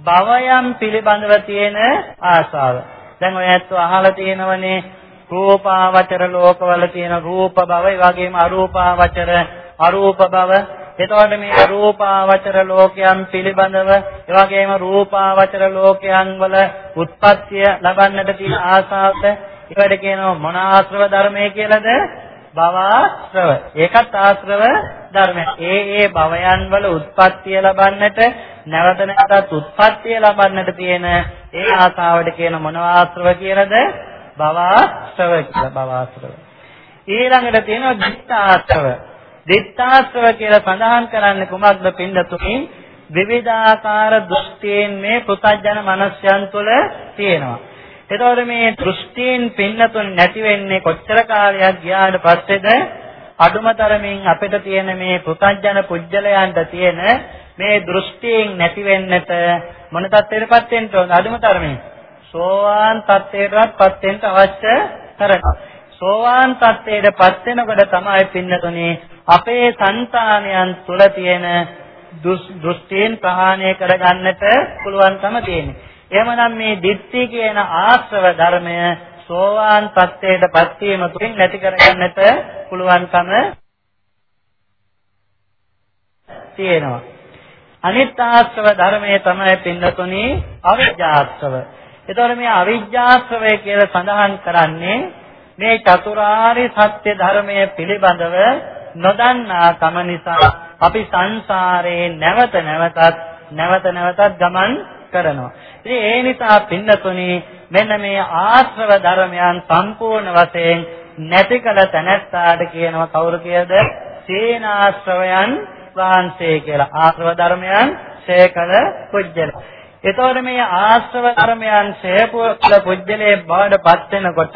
භවයන් පිළිබඳව තියෙන ආශාව. දැන් ඔය ඇත්තෝ අහලා තියෙනවනේ රූපාවචර ලෝකවල තියෙන රූප භව ඒ වගේම අරූපාවචර අරූප භව එතකොට මේ අරූපාවචර ලෝකයන් පිළිබඳව ඒ වගේම රූපාවචර ලෝකයන් වල උත්පත්තිය ලබන්නට තියෙන ආසාවත ඒකට කියනවා මොන ආශ්‍රව ධර්මයේ කියලාද? භවආශ්‍රව. ඒකත් ආශ්‍රව ධර්මය ඒ ඒ භවයන් වල උත්පත්තිය ලබන්නට නැවත නැවතත් උත්පත්තිය ලබන්නට තියෙන ඒ ආසාවට කියන මොන ආශ්‍රව කියලාද? භවආශ්‍රව කියලා භවආශ්‍රව. ඊළඟට තියෙනවා දිත්තාශ්‍රව. දිත්තාශ්‍රව කියලා සඳහන් කරන්නේ කුමක්ද පින්දතුනි? විවිධාකාර දෘෂ්ටීන් මේ පුතඥ මනස්යන් තුළ තියෙනවා. එතකොට මේ දෘෂ්ටීන් පින්නතුන් නැති වෙන්නේ කොච්චර කාලයක් ගියාට පස්සේද අඩුමතරමින් අපිට තියෙන මේ පුතඥ පුජ්‍යලයන්ට තියෙන මේ දෘෂ්ටීන් නැති වෙන්නට මොන තත්ත්වෙටපත් වෙන්න ඕන අඩුමතරමින් සෝවාන් තත්ත්වයටපත් වෙන්න අවශ්‍ය කරනවා. සෝවාන් තත්ත්වයටපත් වෙනකොට තමයි පින්නතුනේ අපේ సంతානයන් තුල තියෙන දෘෂ්ටීන් ප්‍රහාණය කරගන්නට පුළුවන්කම තියෙන්නේ. එහෙමනම් මේ ditthi කියන ආශ්‍රව ධර්මය සෝවාන් පත්‍යයටපත් වීම තුලින් නැති කරගන්නට පුළුවන්කම තියෙනවා. අනිත් ආශ්‍රව ධර්මයේ තමයි පින්නතුනි අවිජ්ජාශ්‍රව. ඒතකොට මේ අවිජ්ජාශ්‍රවය කියලා සඳහන් කරන්නේ මේ චතුරාර්ය සත්‍ය ධර්මයේ පිළිබඳව නොදන්නා කම නිසා අපි සංසාරේ නැවත නැවතත් නැවත නැවතත් ගමන් කරනවා. ඉතින් ඒ නිසා පින්නතුනි මෙන්න මේ ආශ්‍රව ධර්මයන් සම්පූර්ණ වශයෙන් නැති කළ තැනැත්තාට කියනවා කවුරු කියද? සීනාශ්‍රවයන් වහන්සේ කියලා. ආශ්‍රව ධර්මයන් ශේකල පුජ්‍යල. එතකොට මේ ආශ්‍රව ධර්මයන් ශේකල පුජ්‍යලේ බවට පත් වෙනකොට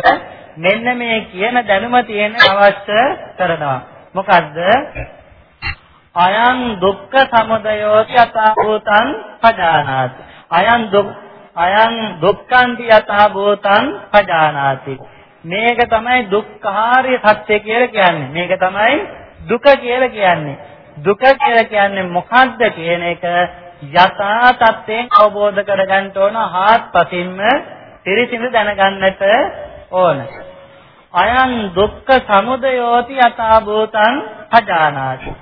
මෙන්න මේ කියන දැනුම තියෙන අවශ්‍ය කරනවා. මොකද්ද? අයං දුක්ඛ සමුදයෝ යථා භූතං පජානාති. අයං දුක් අයං දුක්ඛන්ති යථා භූතං පජානාති. මේක තමයි දුක්ඛාරිය සත්‍ය කියලා කියන්නේ. මේක තමයි දුක කියලා කියන්නේ. දුක කියලා කියන්නේ මොකක්ද කියන එක යථා තත්ත්වයෙන් අවබෝධ කරගන්න ඕන හාත්පසින්ම පිරිසිදු දැනගන්නට ඕන. අයං දුක්ඛ සමුදයෝති යථා භූතං පජානාති.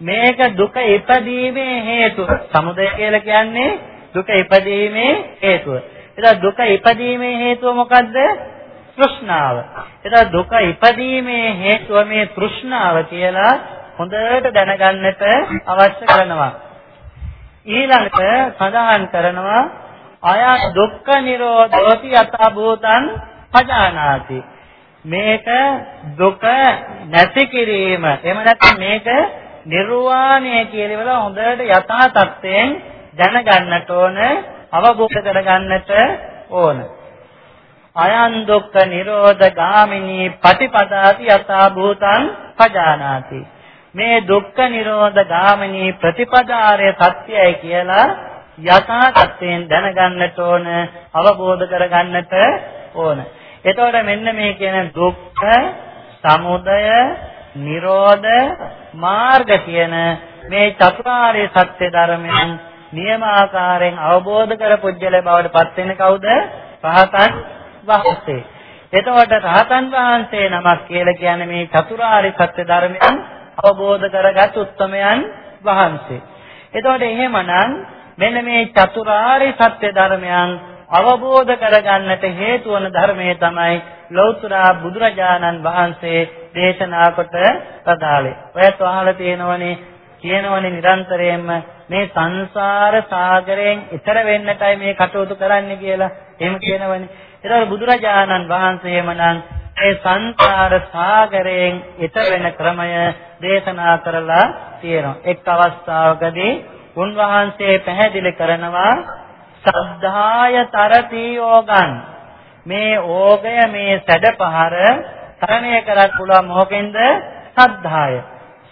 මේක දුක ඉපදීමේ හේතුව. සමුදය කියලා කියන්නේ දුක ඉපදීමේ හේතුව. එතකොට දුක ඉපදීමේ හේතුව මොකද්ද? තෘෂ්ණාව. එතකොට දුක ඉපදීමේ හේතුව මේ තෘෂ්ණාව කියලා හොඳට දැනගන්නට අවශ්‍ය කරනවා. ඊළඟට සඳහන් කරනවා අය දුක්ඛ නිරෝධෝති යථා භූතං පජානාති. මේක දුක නැති කිරීම. එහෙම නැත්නම් මේක නිර්වාණය කියලවල හොඳට යථා තත්ත්වයෙන් දැනගන්නට ඕන, අවබෝධ කරගන්නට ඕන. අයං දුක්ඛ නිරෝධ ගාමිනී පටිපදාති යථා භූතං පජානාති. මේ දුක්ඛ නිරෝධ ගාමිනී ප්‍රතිපදාරය සත්‍යයි කියලා යථා තත්ත්වයෙන් දැනගන්නට ඕන අවබෝධ කරගන්නට ඕන. එතකොට මෙන්න මේ කියන දුක්ඛ සමුදය නිරෝධ මාර්ග කියන මේ චතුරාර්ය සත්‍ය ධර්මයන් නියමාකාරයෙන් අවබෝධ කර පුජ්‍යල බවට පත් වෙන කවුද? රහතන් වහන්සේ. එතකොට රහතන් වහන්සේ නමක් කියලා කියන්නේ මේ චතුරාර්ය සත්‍ය ධර්මයන් අවබෝධ කරගත් උත්තමයන් වහන්සේ. එතකොට එහෙමනම් මෙන්න මේ චතුරාර්ය සත්‍ය ධර්මයන් අවබෝධ කරගන්නට හේතු වන ධර්මයේ තමයි ලෞතර බුදුරජාණන් වහන්සේ දේශනා කොට ප්‍රදාලේ. ඔයත් අහලා තියෙනවනේ කියනවනේ නිරන්තරයෙන්ම මේ සංසාර සාගරයෙන් ඈතර වෙන්නටයි මේ කටයුතු කරන්නේ කියලා. එහෙම කියනවනේ. ඒතකොට බුදුරජාණන් වහන්සේමනම් ඒ සංසාර සාගරයෙන් ඈතර වෙන ක්‍රමය දේශනා කරලා තියෙනවා. එක් අවස්ථාවකදී උන්වහන්සේ පැහැදිලි කරනවා සද්ධාය තරති යෝගං. මේ ඕගය මේ සැඩපහර තරණය කරත් පුළුවන් මොකෙන්ද? සද්ධාය.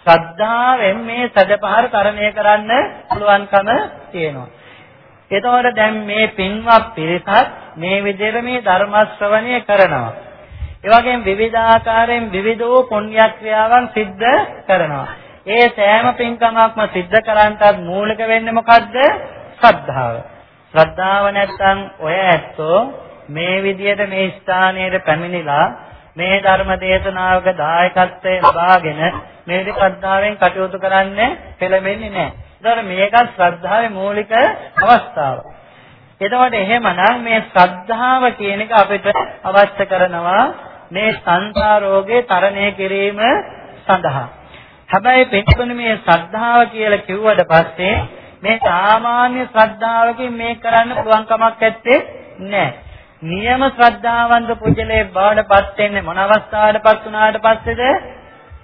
ශ්‍රද්ධාවෙන් මේ සැඩපහර තරණය කරන්න පුළුවන්කම තියෙනවා. එතකොට දැන් මේ පින්වත් පිරිසත් මේ විදිහට මේ ධර්ම ශ්‍රවණය කරනවා. ඒ වගේම විවිධාකාරයෙන් විවිධ වූ පුණ්‍යක්‍රියාවන් සිද්ධ කරනවා ඒ සෑම පින්කමක්ම සිද්ධ කරන්නටත් මූලික වෙන්නේ මොකද්ද ශ්‍රද්ධාව ශ්‍රද්ධාව නැත්නම් ඔය ඇත්තෝ මේ විදියට මේ ස්ථානයේ පැමිණිලා මේ ධර්ම දේශනාවක දායකත්වයෙන් ලබාගෙන මේ විදිහට ශ්‍රද්ධාවෙන් කටයුතු කරන්නේ පෙළඹෙන්නේ නැහැ. ඒතකොට මේකත් ශ්‍රද්ධාවේ මූලික අවස්ථාව. එතකොට එහෙමනම් මේ ශ්‍රද්ධාව කියන එක අපිට අවශ්‍ය කරනවා මේ සංසාරෝගේ තරණය කිරීම සඳහා. හැබැයි පිටුනේ මේ ශ්‍රද්ධාව කියලා කිව්වට පස්සේ මේ සාමාන්‍ය ශ්‍රද්ධාවකින් මේක කරන්න පුළුවන් කමක් නැත්තේ නෑ. නියම ශ්‍රද්ධාවන්ත පුජලේ බවටපත් වෙන්නේ මොන අවස්ථාවකටපත් වුණාට පස්සේද?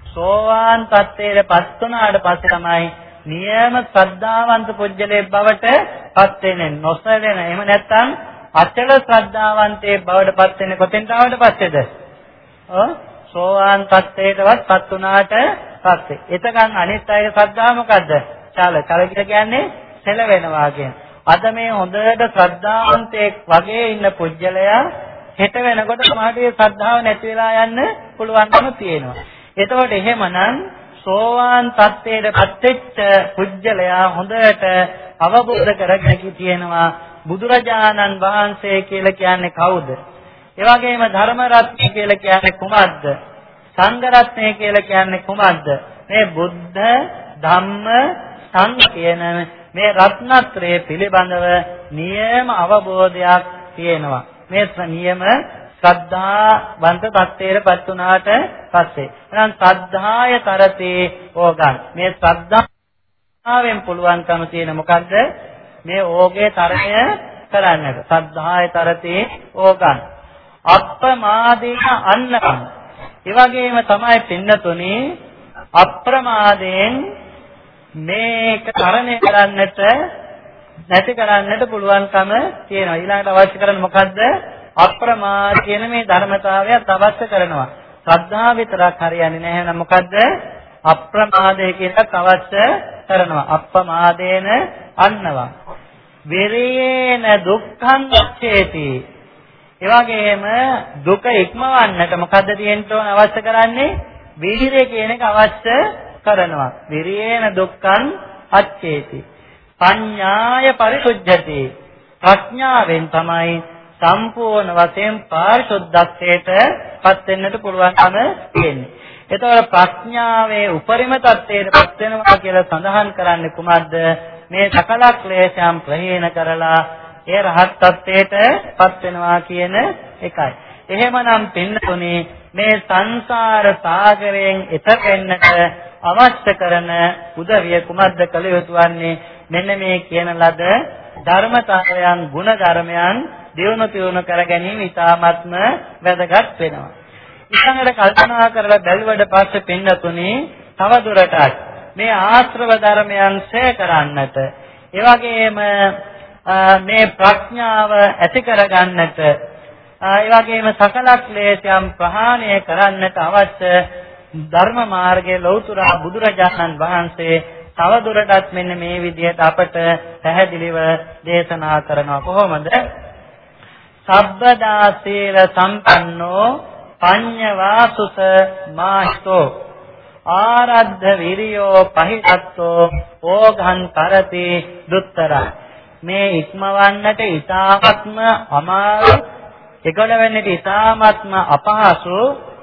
සෝවාන් තත්ත්වයටපත් වුණාට පස්සේ තමයි නියම ශ්‍රද්ධාවන්ත පුජලේ බවටපත් වෙන්නේ. නොසැලෙන. එහෙම නැත්නම් අචල ශ්‍රද්ධාවන්තේ බවටපත් වෙන්නේ කොතෙන්ට ආවට පස්සේද? ඔව් සෝවාන් තත්ත්වයටපත් වුණාට පස්සේ. එතකන් අනිත් අයගේ ශ්‍රද්ධාව මොකද්ද? චල චල කියන්නේ සෙලවෙනවා කියන. අද මේ හොඳට ශ්‍රද්ධාවන්තයෙක් වගේ ඉන්න පුජ්‍යලයා හෙට වෙනකොට සමහරවිට ශ්‍රද්ධාව නැති වෙලා යන්න පුළුවන්කම තියෙනවා. එතකොට එහෙමනම් සෝවාන් තත්ත්වයට පත්වෙච්ච පුජ්‍යලයා හොඳට අවබෝධ කරගන්න තියෙනවා බුදුරජාණන් වහන්සේ කියලා කියන්නේ කවුද? ඒ වගේම ධර්ම රත්නය කියලා කියන්නේ කුමක්ද? සංඝ රත්නය කියලා කියන්නේ කුමක්ද? මේ බුද්ධ ධම්ම සංඝ කියන මේ රත්නත්‍රය පිළිබඳව නියම අවබෝධයක් තියෙනවා. මේ නියම ශ්‍රද්ධාවන්ත තත්ත්වයටපත් වුණාට පස්සේ එහෙනම් ශ්‍රද්ධාය කරතේ ඕගන් මේ ශ්‍රද්ධාවෙන් පුළුවන්කම තියෙන මොකද්ද මේ ඕගේ තරණය කරන්නට ශ්‍රද්ධාය තරතේ ඕගන් අප්‍රමාදේන අන්නකම් ඒ වගේම තමයි පින්නතුනි අප්‍රමාදයෙන් මේක තරණය කරන්නට නැති කරන්නට පුළුවන්කම තියෙනවා ඊළඟට අවශ්‍ය කරන්නේ මොකද්ද අප්‍රමාද කියන මේ ධර්මතාවයත් අවශ්‍ය කරනවා. ශ්‍රද්ධාව විතරක් හරියන්නේ නැහැ නේද? මොකද්ද? අප්‍රමාදය කියනත් අවශ්‍ය කරනවා. අප්‍රමාදේන අන්නවා. විරේන දුක්ඛං චේති. ඒ වගේම දුක ඉක්මවන්නට මොකද්ද තියෙන්න ඕන අවශ්‍ය කරන්නේ? වීර්යය කියන එක අවශ්‍ය කරනවා. විරේන දුක්ඛං අච්චේති. පඤ්ඤාය පරිසුද්ධති. ප්‍රඥාවෙන් තමයි සම්පූර්ණ වශයෙන් පාරිශුද්ධත්වයට පත් වෙන්නට පුළුවන්කම තියෙන්නේ. එතකොට ප්‍රඥාවේ උපරිම තත්ත්වයට පත් වෙනවා කියලා සඳහන් කරන්නේ කුමක්ද? මේ සකල ක්ලේශයන් ප්‍රහීන කරලා ඒ රහත් තත්ත්වයට පත් වෙනවා කියන එකයි. එහෙමනම් පින්නතුනේ මේ සංසාර සාගරයෙන් එතර වෙන්නට අවශ්‍ය කරන උදවිය කුමක්ද කළ යුතු වන්නේ? මෙන්න මේ කියන ලද ධර්මතාවයන්, ගුණ ධර්මයන් දියුණු තියුණු කර ගැනීම ඉතාමත්ම වැදගත් වෙනවා. ඊළඟට කල්පනා කරලා බැලුවට පස්සේ පින්නතුනේ තව දුරටත් මේ ආශ්‍රව ධර්මයන් ඡය කරන්නට ඒ වගේම මේ ප්‍රඥාව ඇති කරගන්නට. ඒ වගේම සකල ක්ලේශයන් ප්‍රහාණය කරන්නට අවශ්‍ය ධර්ම මාර්ගයේ ලෞතුරා බුදුරජාණන් වහන්සේ තව දුරටත් මෙන්න මේ විදිහට අපට පැහැදිලිව දේශනා කරනවා. කොහොමද? සබ්බදා සීල සම්පන්නෝ පඤ්ඤවාසුස මාහිතෝ. ආරද්ධ විරියෝ පහිතත්තෝ ඕඝං කරති දුත්තර. මේ ඉක්මවන්නට ඊ타ත්ම අමාරු ඒකල වෙන්නට ඊ타ත්ම අපහසු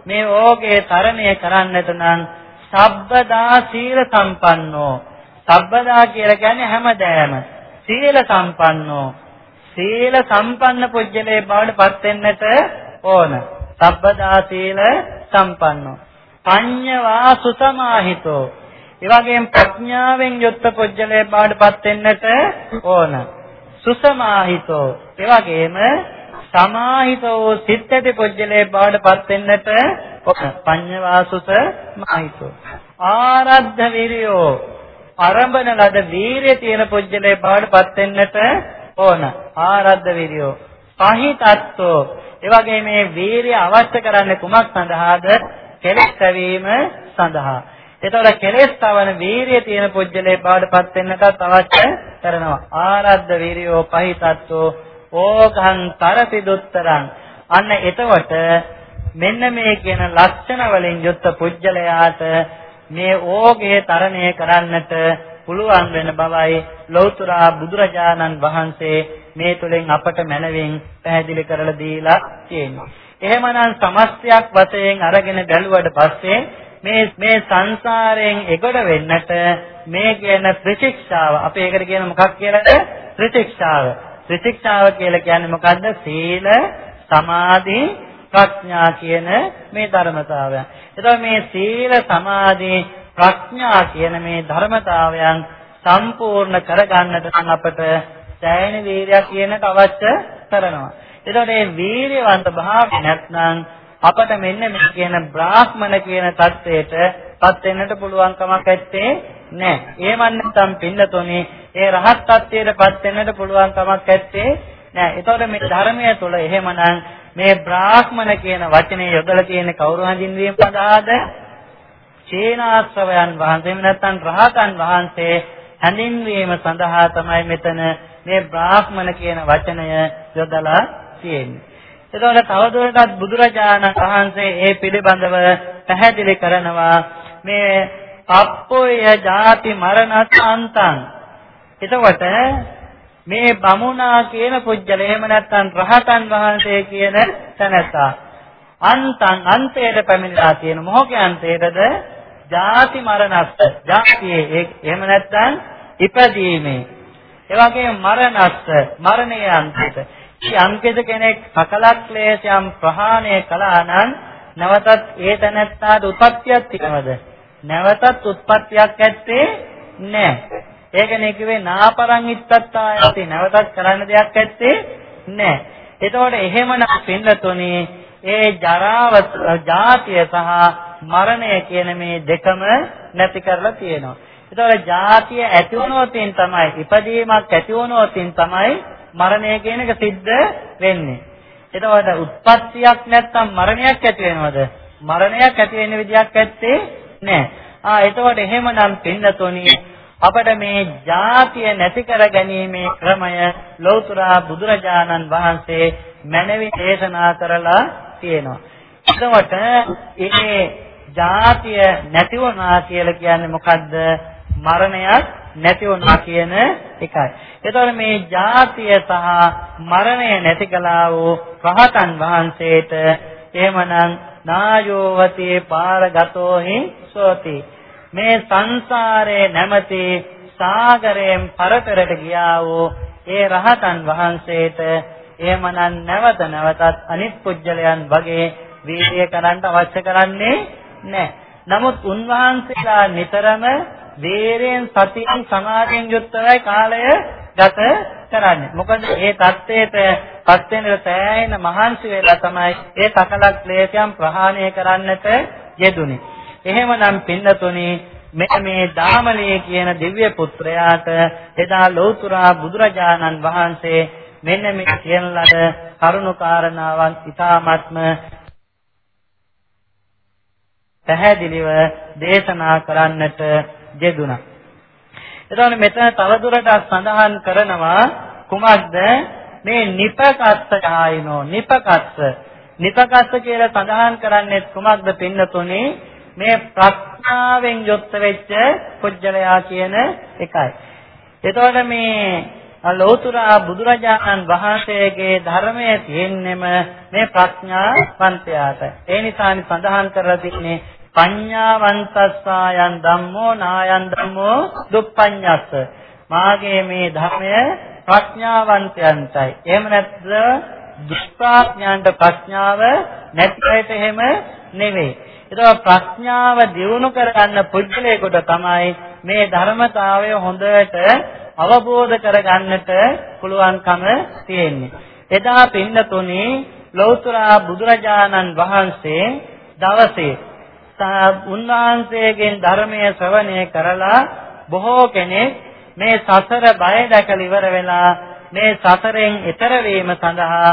මේ ඕගේ තරණය කරන්නට නම් සබ්බදා සීල සම්පන්නෝ සබ්බදා කියලා කියන්නේ හැමදෑම සීල සම්පන්නෝ සීල සම්පන්න පුජ්‍යලේ බවට පත් වෙන්නට ඕන. සබ්බදා සීල සම්පන්නෝ. පඤ්ඤවා සුසමාහිතෝ. ඒ වගේම ප්‍රඥාවෙන් යුක්ත පුජ්‍යලේ බවට පත් වෙන්නට ඕන. සුසමාහිතෝ. ඒ වගේම සමාහිතෝ සිත්ත්‍ති පුජ්‍යලේ බවට පත් වෙන්නට ඕන. පඤ්ඤවා සුසමාහිතෝ. ආරද්ධ විරියෝ ආරම්භන ලද වීරිය තියෙන පුජ්‍යලේ බවට පත් වෙන්නට ඕන ආරද්ධ විරියෝ පහිතත්වෝ ඒ වගේ මේ වීරිය අවශ්‍ය කරන්නේ කුමක් සඳහාද කෙලෙස් පැවීම සඳහා එතකොට කෙලෙස් තවන වීරිය තියෙන පුජ්‍යලේ බවටපත් වෙන්නටත් අවශ්‍ය කරනවා ආරද්ධ විරියෝ පහිතත්වෝ ඕකං තරති දුත්තරං අන්න එතකොට මෙන්න මේ කියන ලක්ෂණ වලින් යුක්ත පුජ්‍යලයාට මේ ඕගේ තරණය කරන්නට පුළුවන් වෙන බවයි ලෞතර බුදුරජාණන් වහන්සේ මේ තුලින් අපට මනවින් පැහැදිලි කරලා දීලා තියෙනවා. එහෙමනම් සමස්තයක් වශයෙන් අරගෙන බැලුවට පස්සේ මේ මේ සංසාරයෙන් එගොඩ වෙන්නට මේ කියන ප්‍රතික්ෂාව අපි ඒකට කියන මොකක් කියලාද ප්‍රතික්ෂාව ප්‍රතික්ෂාව කියලා කියන්නේ මොකද්ද සීල සමාධි ප්‍රඥා කියන මේ ධර්මතාවයන්. එතකොට මේ සීල සමාධි ප්‍රඥා කියන මේ ධර්මතාවයන් සම්පූර්ණ කරගන්නට නම් අපට සෑහෙන වීරියක් කියනක අවශ්‍ය කරනවා. එතකොට මේ වීරියවන්ත භාවය නැත්නම් අපට මෙන්න මේ කියන බ්‍රාහ්මණ කියන தത്വයට පත් වෙන්නට පුළුවන් කමක් ඇත්තේ නැහැ. ඒවන් නැත්නම් පින්නතොනේ ඒ රහත් தത്വයට පත් වෙන්නට පුළුවන් කමක් ඇත්තේ නැහැ. ඒතකොට මේ ධර්මය තුළ එහෙමනම් මේ බ්‍රාහ්මණ කියන වචනේ යොදලා තියෙන කවුරු හඳින්වීම සඳහාද? චේනාශ්‍රවයන් වහන්සේ නැත්නම් රහතන් වහන්සේ හැඳින්වීම සඳහා තමයි මෙතන මේ බ්‍රාහ්මණ කියන වචනය යොදලා තියෙන්නේ. එතකොට තවදුරටත් බුදුරජාණන් වහන්සේ ඒ පිළිබඳව පැහැදිලි කරනවා මේ පප්පෝය ಜಾති මරණත් අන්තං. එතකොට මේ බමුණා කියන පුජ්‍යල එහෙම නැත්නම් රහතන් වහන්සේ කියන තැනැත්තා අන්තං අන්තයට පැමිණලා තියෙන මොහොකේ අන්තයටද ජාති මරණස්ස. ජාතියේ එහෙම නැත්නම් ඉපදීමේ. ඒ වගේම මරණස්ස මරණයේ අන්තයට. මේ අන්කෙද කෙනෙක් සකල ක්ලේශයන් ප්‍රහාණය කළා නම් නැවතත් ඒ තැනැත්තාට උත්පත්තියක් තිබවද නැවතත් උත්පත්තියක් ඇත්තේ නැහැ ඒකනේ කිව්වේ නාපරං ඉත්තත්තායති නැවතත් කරන්න දෙයක් ඇත්තේ නැහැ. එතකොට එහෙමනම් පින්නතුනි ඒ ජරාව ජාතිය සහ මරණය කියන මේ දෙකම නැති කරලා තියෙනවා. එතකොට ජාතිය ඇති වුණොතින් තමයි ඉපදීමක් ඇති වුණොතින් තමයි මරණය කියන එක සිද්ධ වෙන්නේ. එතකොට උත්පත්තියක් නැත්තම් මරණයක් ඇති වෙනවද? මරණයක් ඇති වෙන්න විදියක් ඇත්තේ නැහැ. ආ එතකොට එහෙමනම් පින්නතුනි අපට මේ ජාතිය නැති කර ගැනීමේ ක්‍රමය ලෞතර බුදුරජාණන් වහන්සේ මැනවි දේශනා කරලා තියෙනවා. එතකොට මේ ජාතිය නැති වුණා කියලා කියන්නේ මොකද්ද? මරණයක් නැති වුණා කියන එකයි. එතකොට මේ ජාතිය සහ මරණය නැති කළා වූ රහතන් වහන්සේට එහෙමනම් නායෝවතේ පාරගතෝහි සෝති මේ සංසාරයේ නැමැති සාගරයෙන් පරතරට ගියා වූ ඒ රහතන් වහන්සේට එහෙමනම් නැවත නැවතත් අනිත් පුජ්‍යලයන් වගේ වීර්ය කරන්න අවශ්‍ය කරන්නේ නැහැ. නමුත් උන්වහන්සේලා නිතරම වීරයෙන් සතියෙන් සමාධියෙන් යුක්තවයි කාලය ගත කරන්නේ. මොකද මේ தත්ත්වයට පත් වෙන සෑහෙන මහන්සි වෙලා තමයි ඒ සකල ක්ලේශයන් ප්‍රහාණය කරන්නට යෙදුනේ. එහෙමනම් පින්නතුනි මෙන්න මේ දාමලේ කියන දිව්‍ය පුත්‍රයාට එදා ලෞතුරා බුදුරජාණන් වහන්සේ මෙන්න මේ කියන ලද කරුණු කාරණාවන් ඊ타ත්ම පැහැදිලිව දේශනා කරන්නට යෙදුණා. එතකොට මෙතන තවදුරටත් සඳහන් කරනවා කුමක්ද මේ නිපකස්ස ආයිනෝ නිපකස්ස නිපකස්ස කියලා සඳහන් කරන්නේ කුමක්ද පින්නතුනේ මේ ප්‍රඥාවෙන් යුක්ත වෙච්ච පුජ්‍යලයා කියන එකයි. එතකොට මේ ලෞතුරා බුදුරජාණන් වහන්සේගේ ධර්මයේ තියෙන්නෙම මේ ප්‍රඥාවන්තයාට. ඒ නිසානි සඳහන් කරලා තින්නේ පඤ්ඤාවන්තස්සායන් ධම්මෝ නායන් ධම්මෝ දුප්පඤ්ඤස්ස. මාගේ මේ ධර්මය ප්‍රඥාවන්තයන්ටයි. එහෙම නැත්ද දුෂ්ප්‍රඥාන්ට ප්‍රඥාව නැති අයට එහෙම නෙවෙයි. ඒක ප්‍රඥාව දියුණු කරගන්න පුජ්‍යලයකට තමයි මේ ධර්මතාවය හොඳට අවබෝධ කරගන්නට පුළුවන්කම තියෙන්නේ. එදා පින්නතුනි ලෞතර බුදුරජාණන් වහන්සේ දවසේ උන්වහන්සේගෙන් ධර්මයේ ශ්‍රවණය කරලා බොහෝ කෙනෙක් මේ සසර බය දැකලා ඉවර වෙලා මේ සසරෙන් එතර වීම සඳහා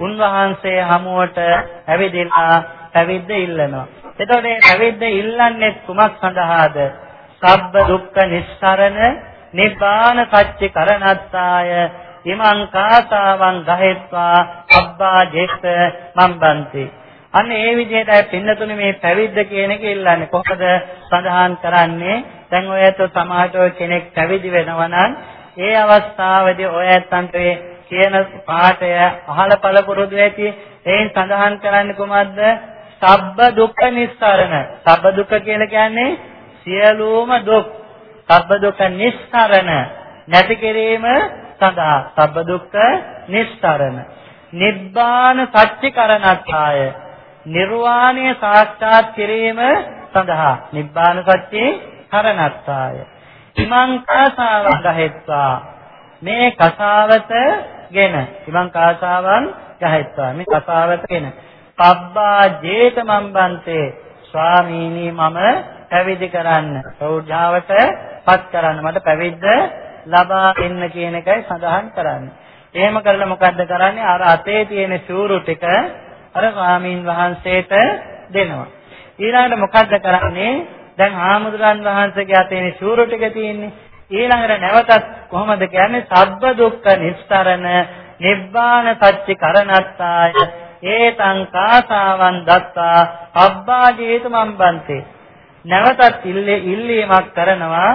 උන්වහන්සේ හමුවට ඇවිදලා පැවිද්ද ඉල්ලනවා. එතකොට මේ පැවිද්ද ඉල්ලන්නේ කුමක් සඳහාද? සබ්බ දුක්ඛ නිස්සරණ නිබ්බාන සච්ච කරණත්තාය ඉමං කාතාවං ගහෙත්වා අබ්බා ජෙත් මම්බන්ති අන්න ඒ විදිහටයි පින්නතුනේ මේ පැවිද්ද කියන එක ඉල්ලන්නේ කොහොමද සඳහන් කරන්නේ දැන් ඔයත් සමාජයේ කෙනෙක් පැවිදි වෙනවා නම් ඒ අවස්ථාවේදී ඔය ඇත්තන්ට කියන පාඩය අහලා පළපුරුදු ඇති එයින් සඳහන් කරන්නේ කොහොමද සබ්බ දුක්ඛ නිස්සරණ. සබ්බ දුක්ඛ කියලා කියන්නේ සියලුම දුක්. සබ්බ දුක්ඛ නිස්සරණ නැති කිරීම සඳහා සබ්බ දුක්ඛ නිස්සරණ. නිබ්බාන සත්‍චිකරණත්තාය. නිර්වාණය සාක්ෂාත් කිරීම සඳහා. නිබ්බාන සත්‍චි කරණත්තාය. ඉමං කාසාවන් ගහෙත්වා. මේ කසාවත ගෙන. ඉමං කාසාවන් ගහෙත්වා. මේ කසාවත ගෙන. පබ්බා ජේත මම්බන්තේ ස්වාමීනි මම පැවිදි කරන්න. ප්‍රෞಢාවට පත් කරන්න. මට පැවිද්ද ලබා දෙන්න කියන එකයි සඳහන් කරන්නේ. එහෙම කරලා මොකද්ද කරන්නේ? අර අතේ තියෙන සූරු ටික අර ස්වාමීන් වහන්සේට දෙනවා. ඊළඟට මොකද්ද කරන්නේ? දැන් ආමුදුරන් වහන්සේගේ අතේ තියෙන සූරු ටික තියෙන්නේ. ඊළඟට නැවතත් කොහොමද කියන්නේ? සබ්බ දුක්ඛ නිස්තරණ නිබ්බාන සච්චි කරණත්තාය ඒතං කාසාවන් දත්තා අබ්බාජේත මම්බන්තේ නැවතත් ඉල්ලීමක් කරනවා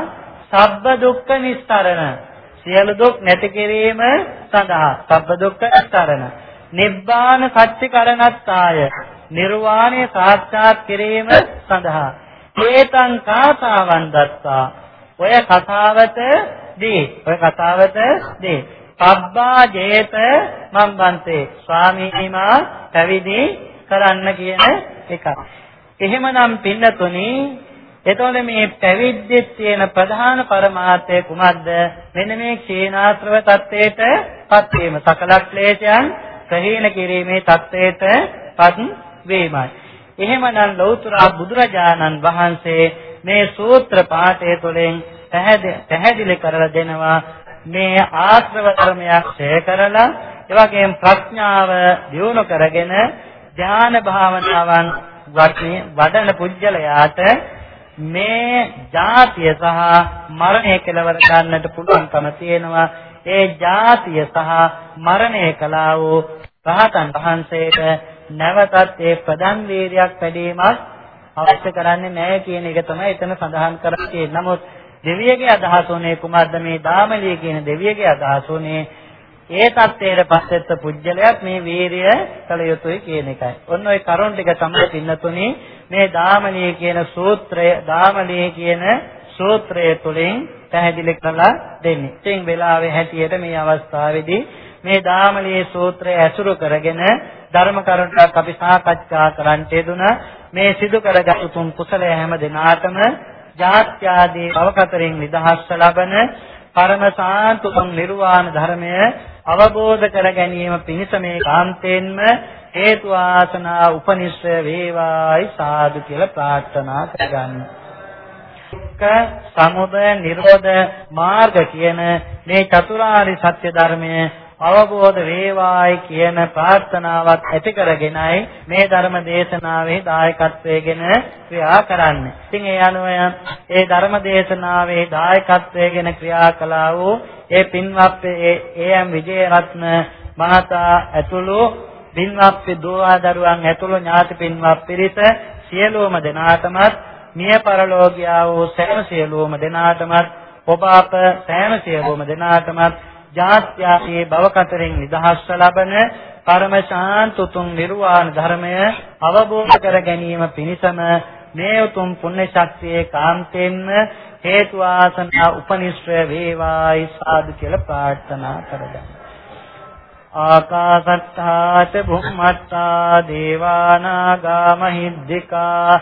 සබ්බ දුක්ඛ නිස්තරණ සියලු දුක් නැති කිරීම සඳහා සබ්බ දුක්ඛ නිස්තරණ නිබ්බාන සත්‍ය කරණත්තාය නිර්වාණය සාක්ෂාත් කිරීම සඳහා හේතං කාතාවන් දත්තා ඔය කතාවතදී ඔය කතාවතදී පබ්බා ජේත මම්බන්තේ ස්වාමීමා පැවිදි කරන්න කියන එක. එහෙමනම් පින්නතුනි එතකොට මේ පැවිද්දේ තියෙන ප්‍රධාන પરමාර්ථය කුමක්ද? මෙන්න මේ ක්ෂේනාශ්‍රව தත්වයට පත් වීම. සකල ක්ලේශයන් ප්‍රහේන කිරීමේ தത്വයටපත් වීමයි. එහෙමනම් ලෞතර බුදුරජාණන් වහන්සේ මේ සූත්‍ර පාඨය තුළින් පැහැදිලි කරලා දෙනවා මේ ආශ්‍රව ධර්මයක් ඡය කරලා එවැගේම ප්‍රඥාව දියුණු කරගෙන ධ්‍යාන භාවනාවන් වඩන පුජ්‍යලයාට මේ ජාතිය සහ මරණය කෙලවර ගන්නට පුළුවන්කම තියෙනවා ඒ ජාතිය සහ මරණය කළා වූ රහතන් වහන්සේට නැවතත් ඒ ප්‍රධාන වීරියක් වැඩිමක් අවශ්‍ය කරන්නේ නැහැ කියන එක තමයි එතන සඳහන් කරන්නේ. නමුත් දෙවියගේ අදහස උනේ කුමක්ද මේ දාමලිය කියන දෙවියගේ අදහස උනේ ඒ தත්ත්වයට පස්සෙත් පුජ්‍යලයක් මේ වීරිය කළ යුතුයි කියන එකයි. ඔන්න ඔය කරුණ ටික තමයි පින්නතුනේ මේ දාමලිය කියන සූත්‍රය දාමලිය කියන සූත්‍රය තුළින් පැහැදිලි කරලා දෙන්නේ. ඉතින් වෙලාවේ හැටියට මේ අවස්ථාවේදී මේ දාමලියේ සූත්‍රය ඇසුරු කරගෙන ධර්ම කරුණක් අපි සාකච්ඡා කරන්නට යෙදුණා. මේ සිදු කරගත් උතුම් කුසලය හැම දිනාටම ජාත්‍යාදී භවකතරින් නිදහස් ලබන පරම සාන්තුම් නිර්වාණ ධර්මය අවබෝධ කර ගැනීම පිණිස මේ කාන්තෙන්ම හේතු ආසනා උපනිශ්‍රය වේවායි සාදු කියලා ප්‍රාර්ථනා කරගන්න. සමුදය නිරෝධ මාර්ග කියන මේ චතුරාර්ය සත්‍ය ධර්මය අවබෝධ වේවායි කියන ප්‍රාර්ථනාවත් ඇති කරගෙනයි මේ ධර්ම දේශනාවේ දායකත්වයෙන් ක්‍රියා කරන්නේ. ඉතින් ඒ අනුව ඒ ධර්ම දේශනාවේ දායකත්වයෙන් ක්‍රියා කළා වූ ඒ පින්වත් ඒ එම් විජේරත්න මහතා ඇතුළු පින්වත් දුවා දරුවන් ඇතුළු ඥාති පින්වත් පිරිස සියලුම දෙනාටමත් මිය පරලෝකියා වූ සෑම සියලුම දෙනාටමත් ඔබ අප සෑම සියලුම දෙනාටමත් ජාත්‍යාගේ භව කතරෙන් නිදහස් ලබන පරම ශාන්ත උතුම් නිර්වාණ ධර්මය අවබෝධ කර ගැනීම පිණිසම මේ උතුම් පුණ්‍ය ශක්තියේ කාන්තෙන්ම හේතු ආසනා උපනිශ්‍රය වේවායි සාදු කියලා ප්‍රාර්ථනා කරගන්න. ආකාසත්තා ච භුම්මත්තා දේවානාගා මහිද්దికා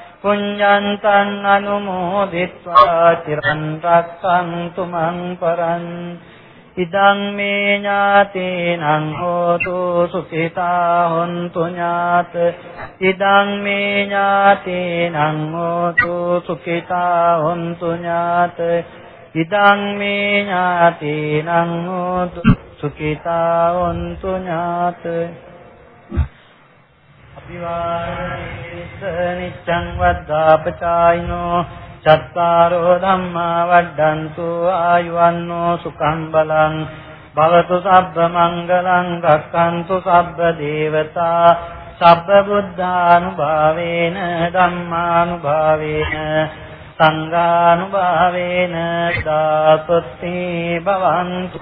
පුඤ්ඤන්තං අනුමෝදිත්වා චිරන් රක්ඛන්තු මං පරං ඉදං මේ ඥාතේනං හෝතු සුඛිතා හොන්තු ඥාත ඉදං මේ ඥාතේනං හෝතු සුඛිතා හොන්තු ඥාත ඉදං මේ ඥාතේනං හෝතු සුඛිතා හොන්තු ඥාත අභිවාදනේස නිච්ඡං වද්දාපචායිනෝ චත්තාරෝ ධම්මා වඩ්ඩන්තු ආයුවන්නෝ සුඛං බලං භවතු සබ්බ මංගලං රක්ඛන්තු සබ්බ දේවතා සබ්බ බුද්ධානුභාවේන ධම්මානුභාවේන සංඝානුභාවේන දාසොත්ති භවන්තු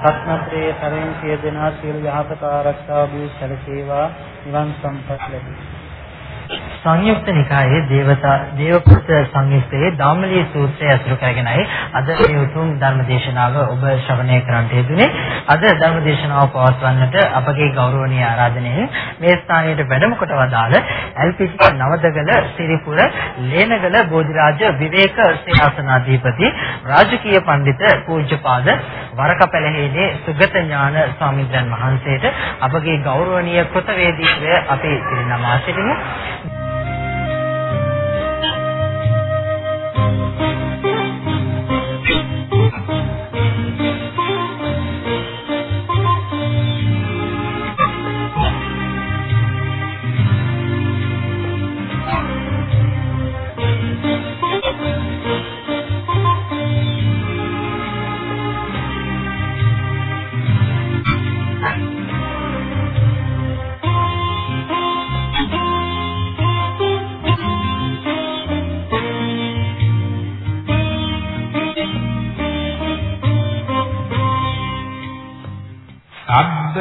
තේ රත්නත්‍රේ සරෙන් සිය දෙනා සියලු යහපත ආරක්ෂා වූ සැලසේවා නිවන් සම්පත් ලැබේ සංයුක්ත නිකායේ දේවතා දේවපුත්‍ර සංයුත්තේ ධම්මලී සූත්‍රය අසුර කරගෙනයි අද මේ උතුම් ධර්ම දේශනාව ඔබ ශ්‍රවණය කරන්නට යෙදුනේ. අද ධර්ම දේශනාව පවත්වන්නට අපගේ ගෞරවනීය ආරාධනයෙන් මේ ස්ථානයට වැඩම කොට වදාළ එල්පිසි නවදගල සිරිපුර ලේනගල බෝධිරාජ විවේක සේනාසනාධිපති රාජකීය පඬිත පූජ්‍යපාද වරකපැලහේනේ සුගත ඥාන ස්වාමීන් වහන්සේට අපගේ ගෞරවනීය කෘතවේදීත්වය අපි පිරිනමා සිටිමු.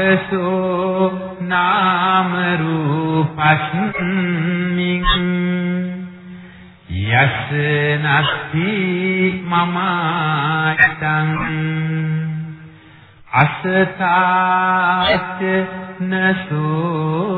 සබ්බසෝ නාම රූපස්මින් යස් නස්ති මමයන් අසතාච නසෝචති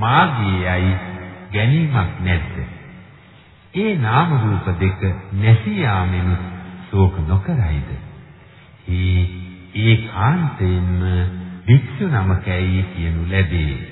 මාගේයයි ගැනීමක් නැද්ද? ඒ නාම රූප දෙක නැසී යාමෙන් ශෝක නොකරයිද? ඒ ඒකාන්තයෙන්ම වික්ෂු නමකයි කියනු ලැබේ.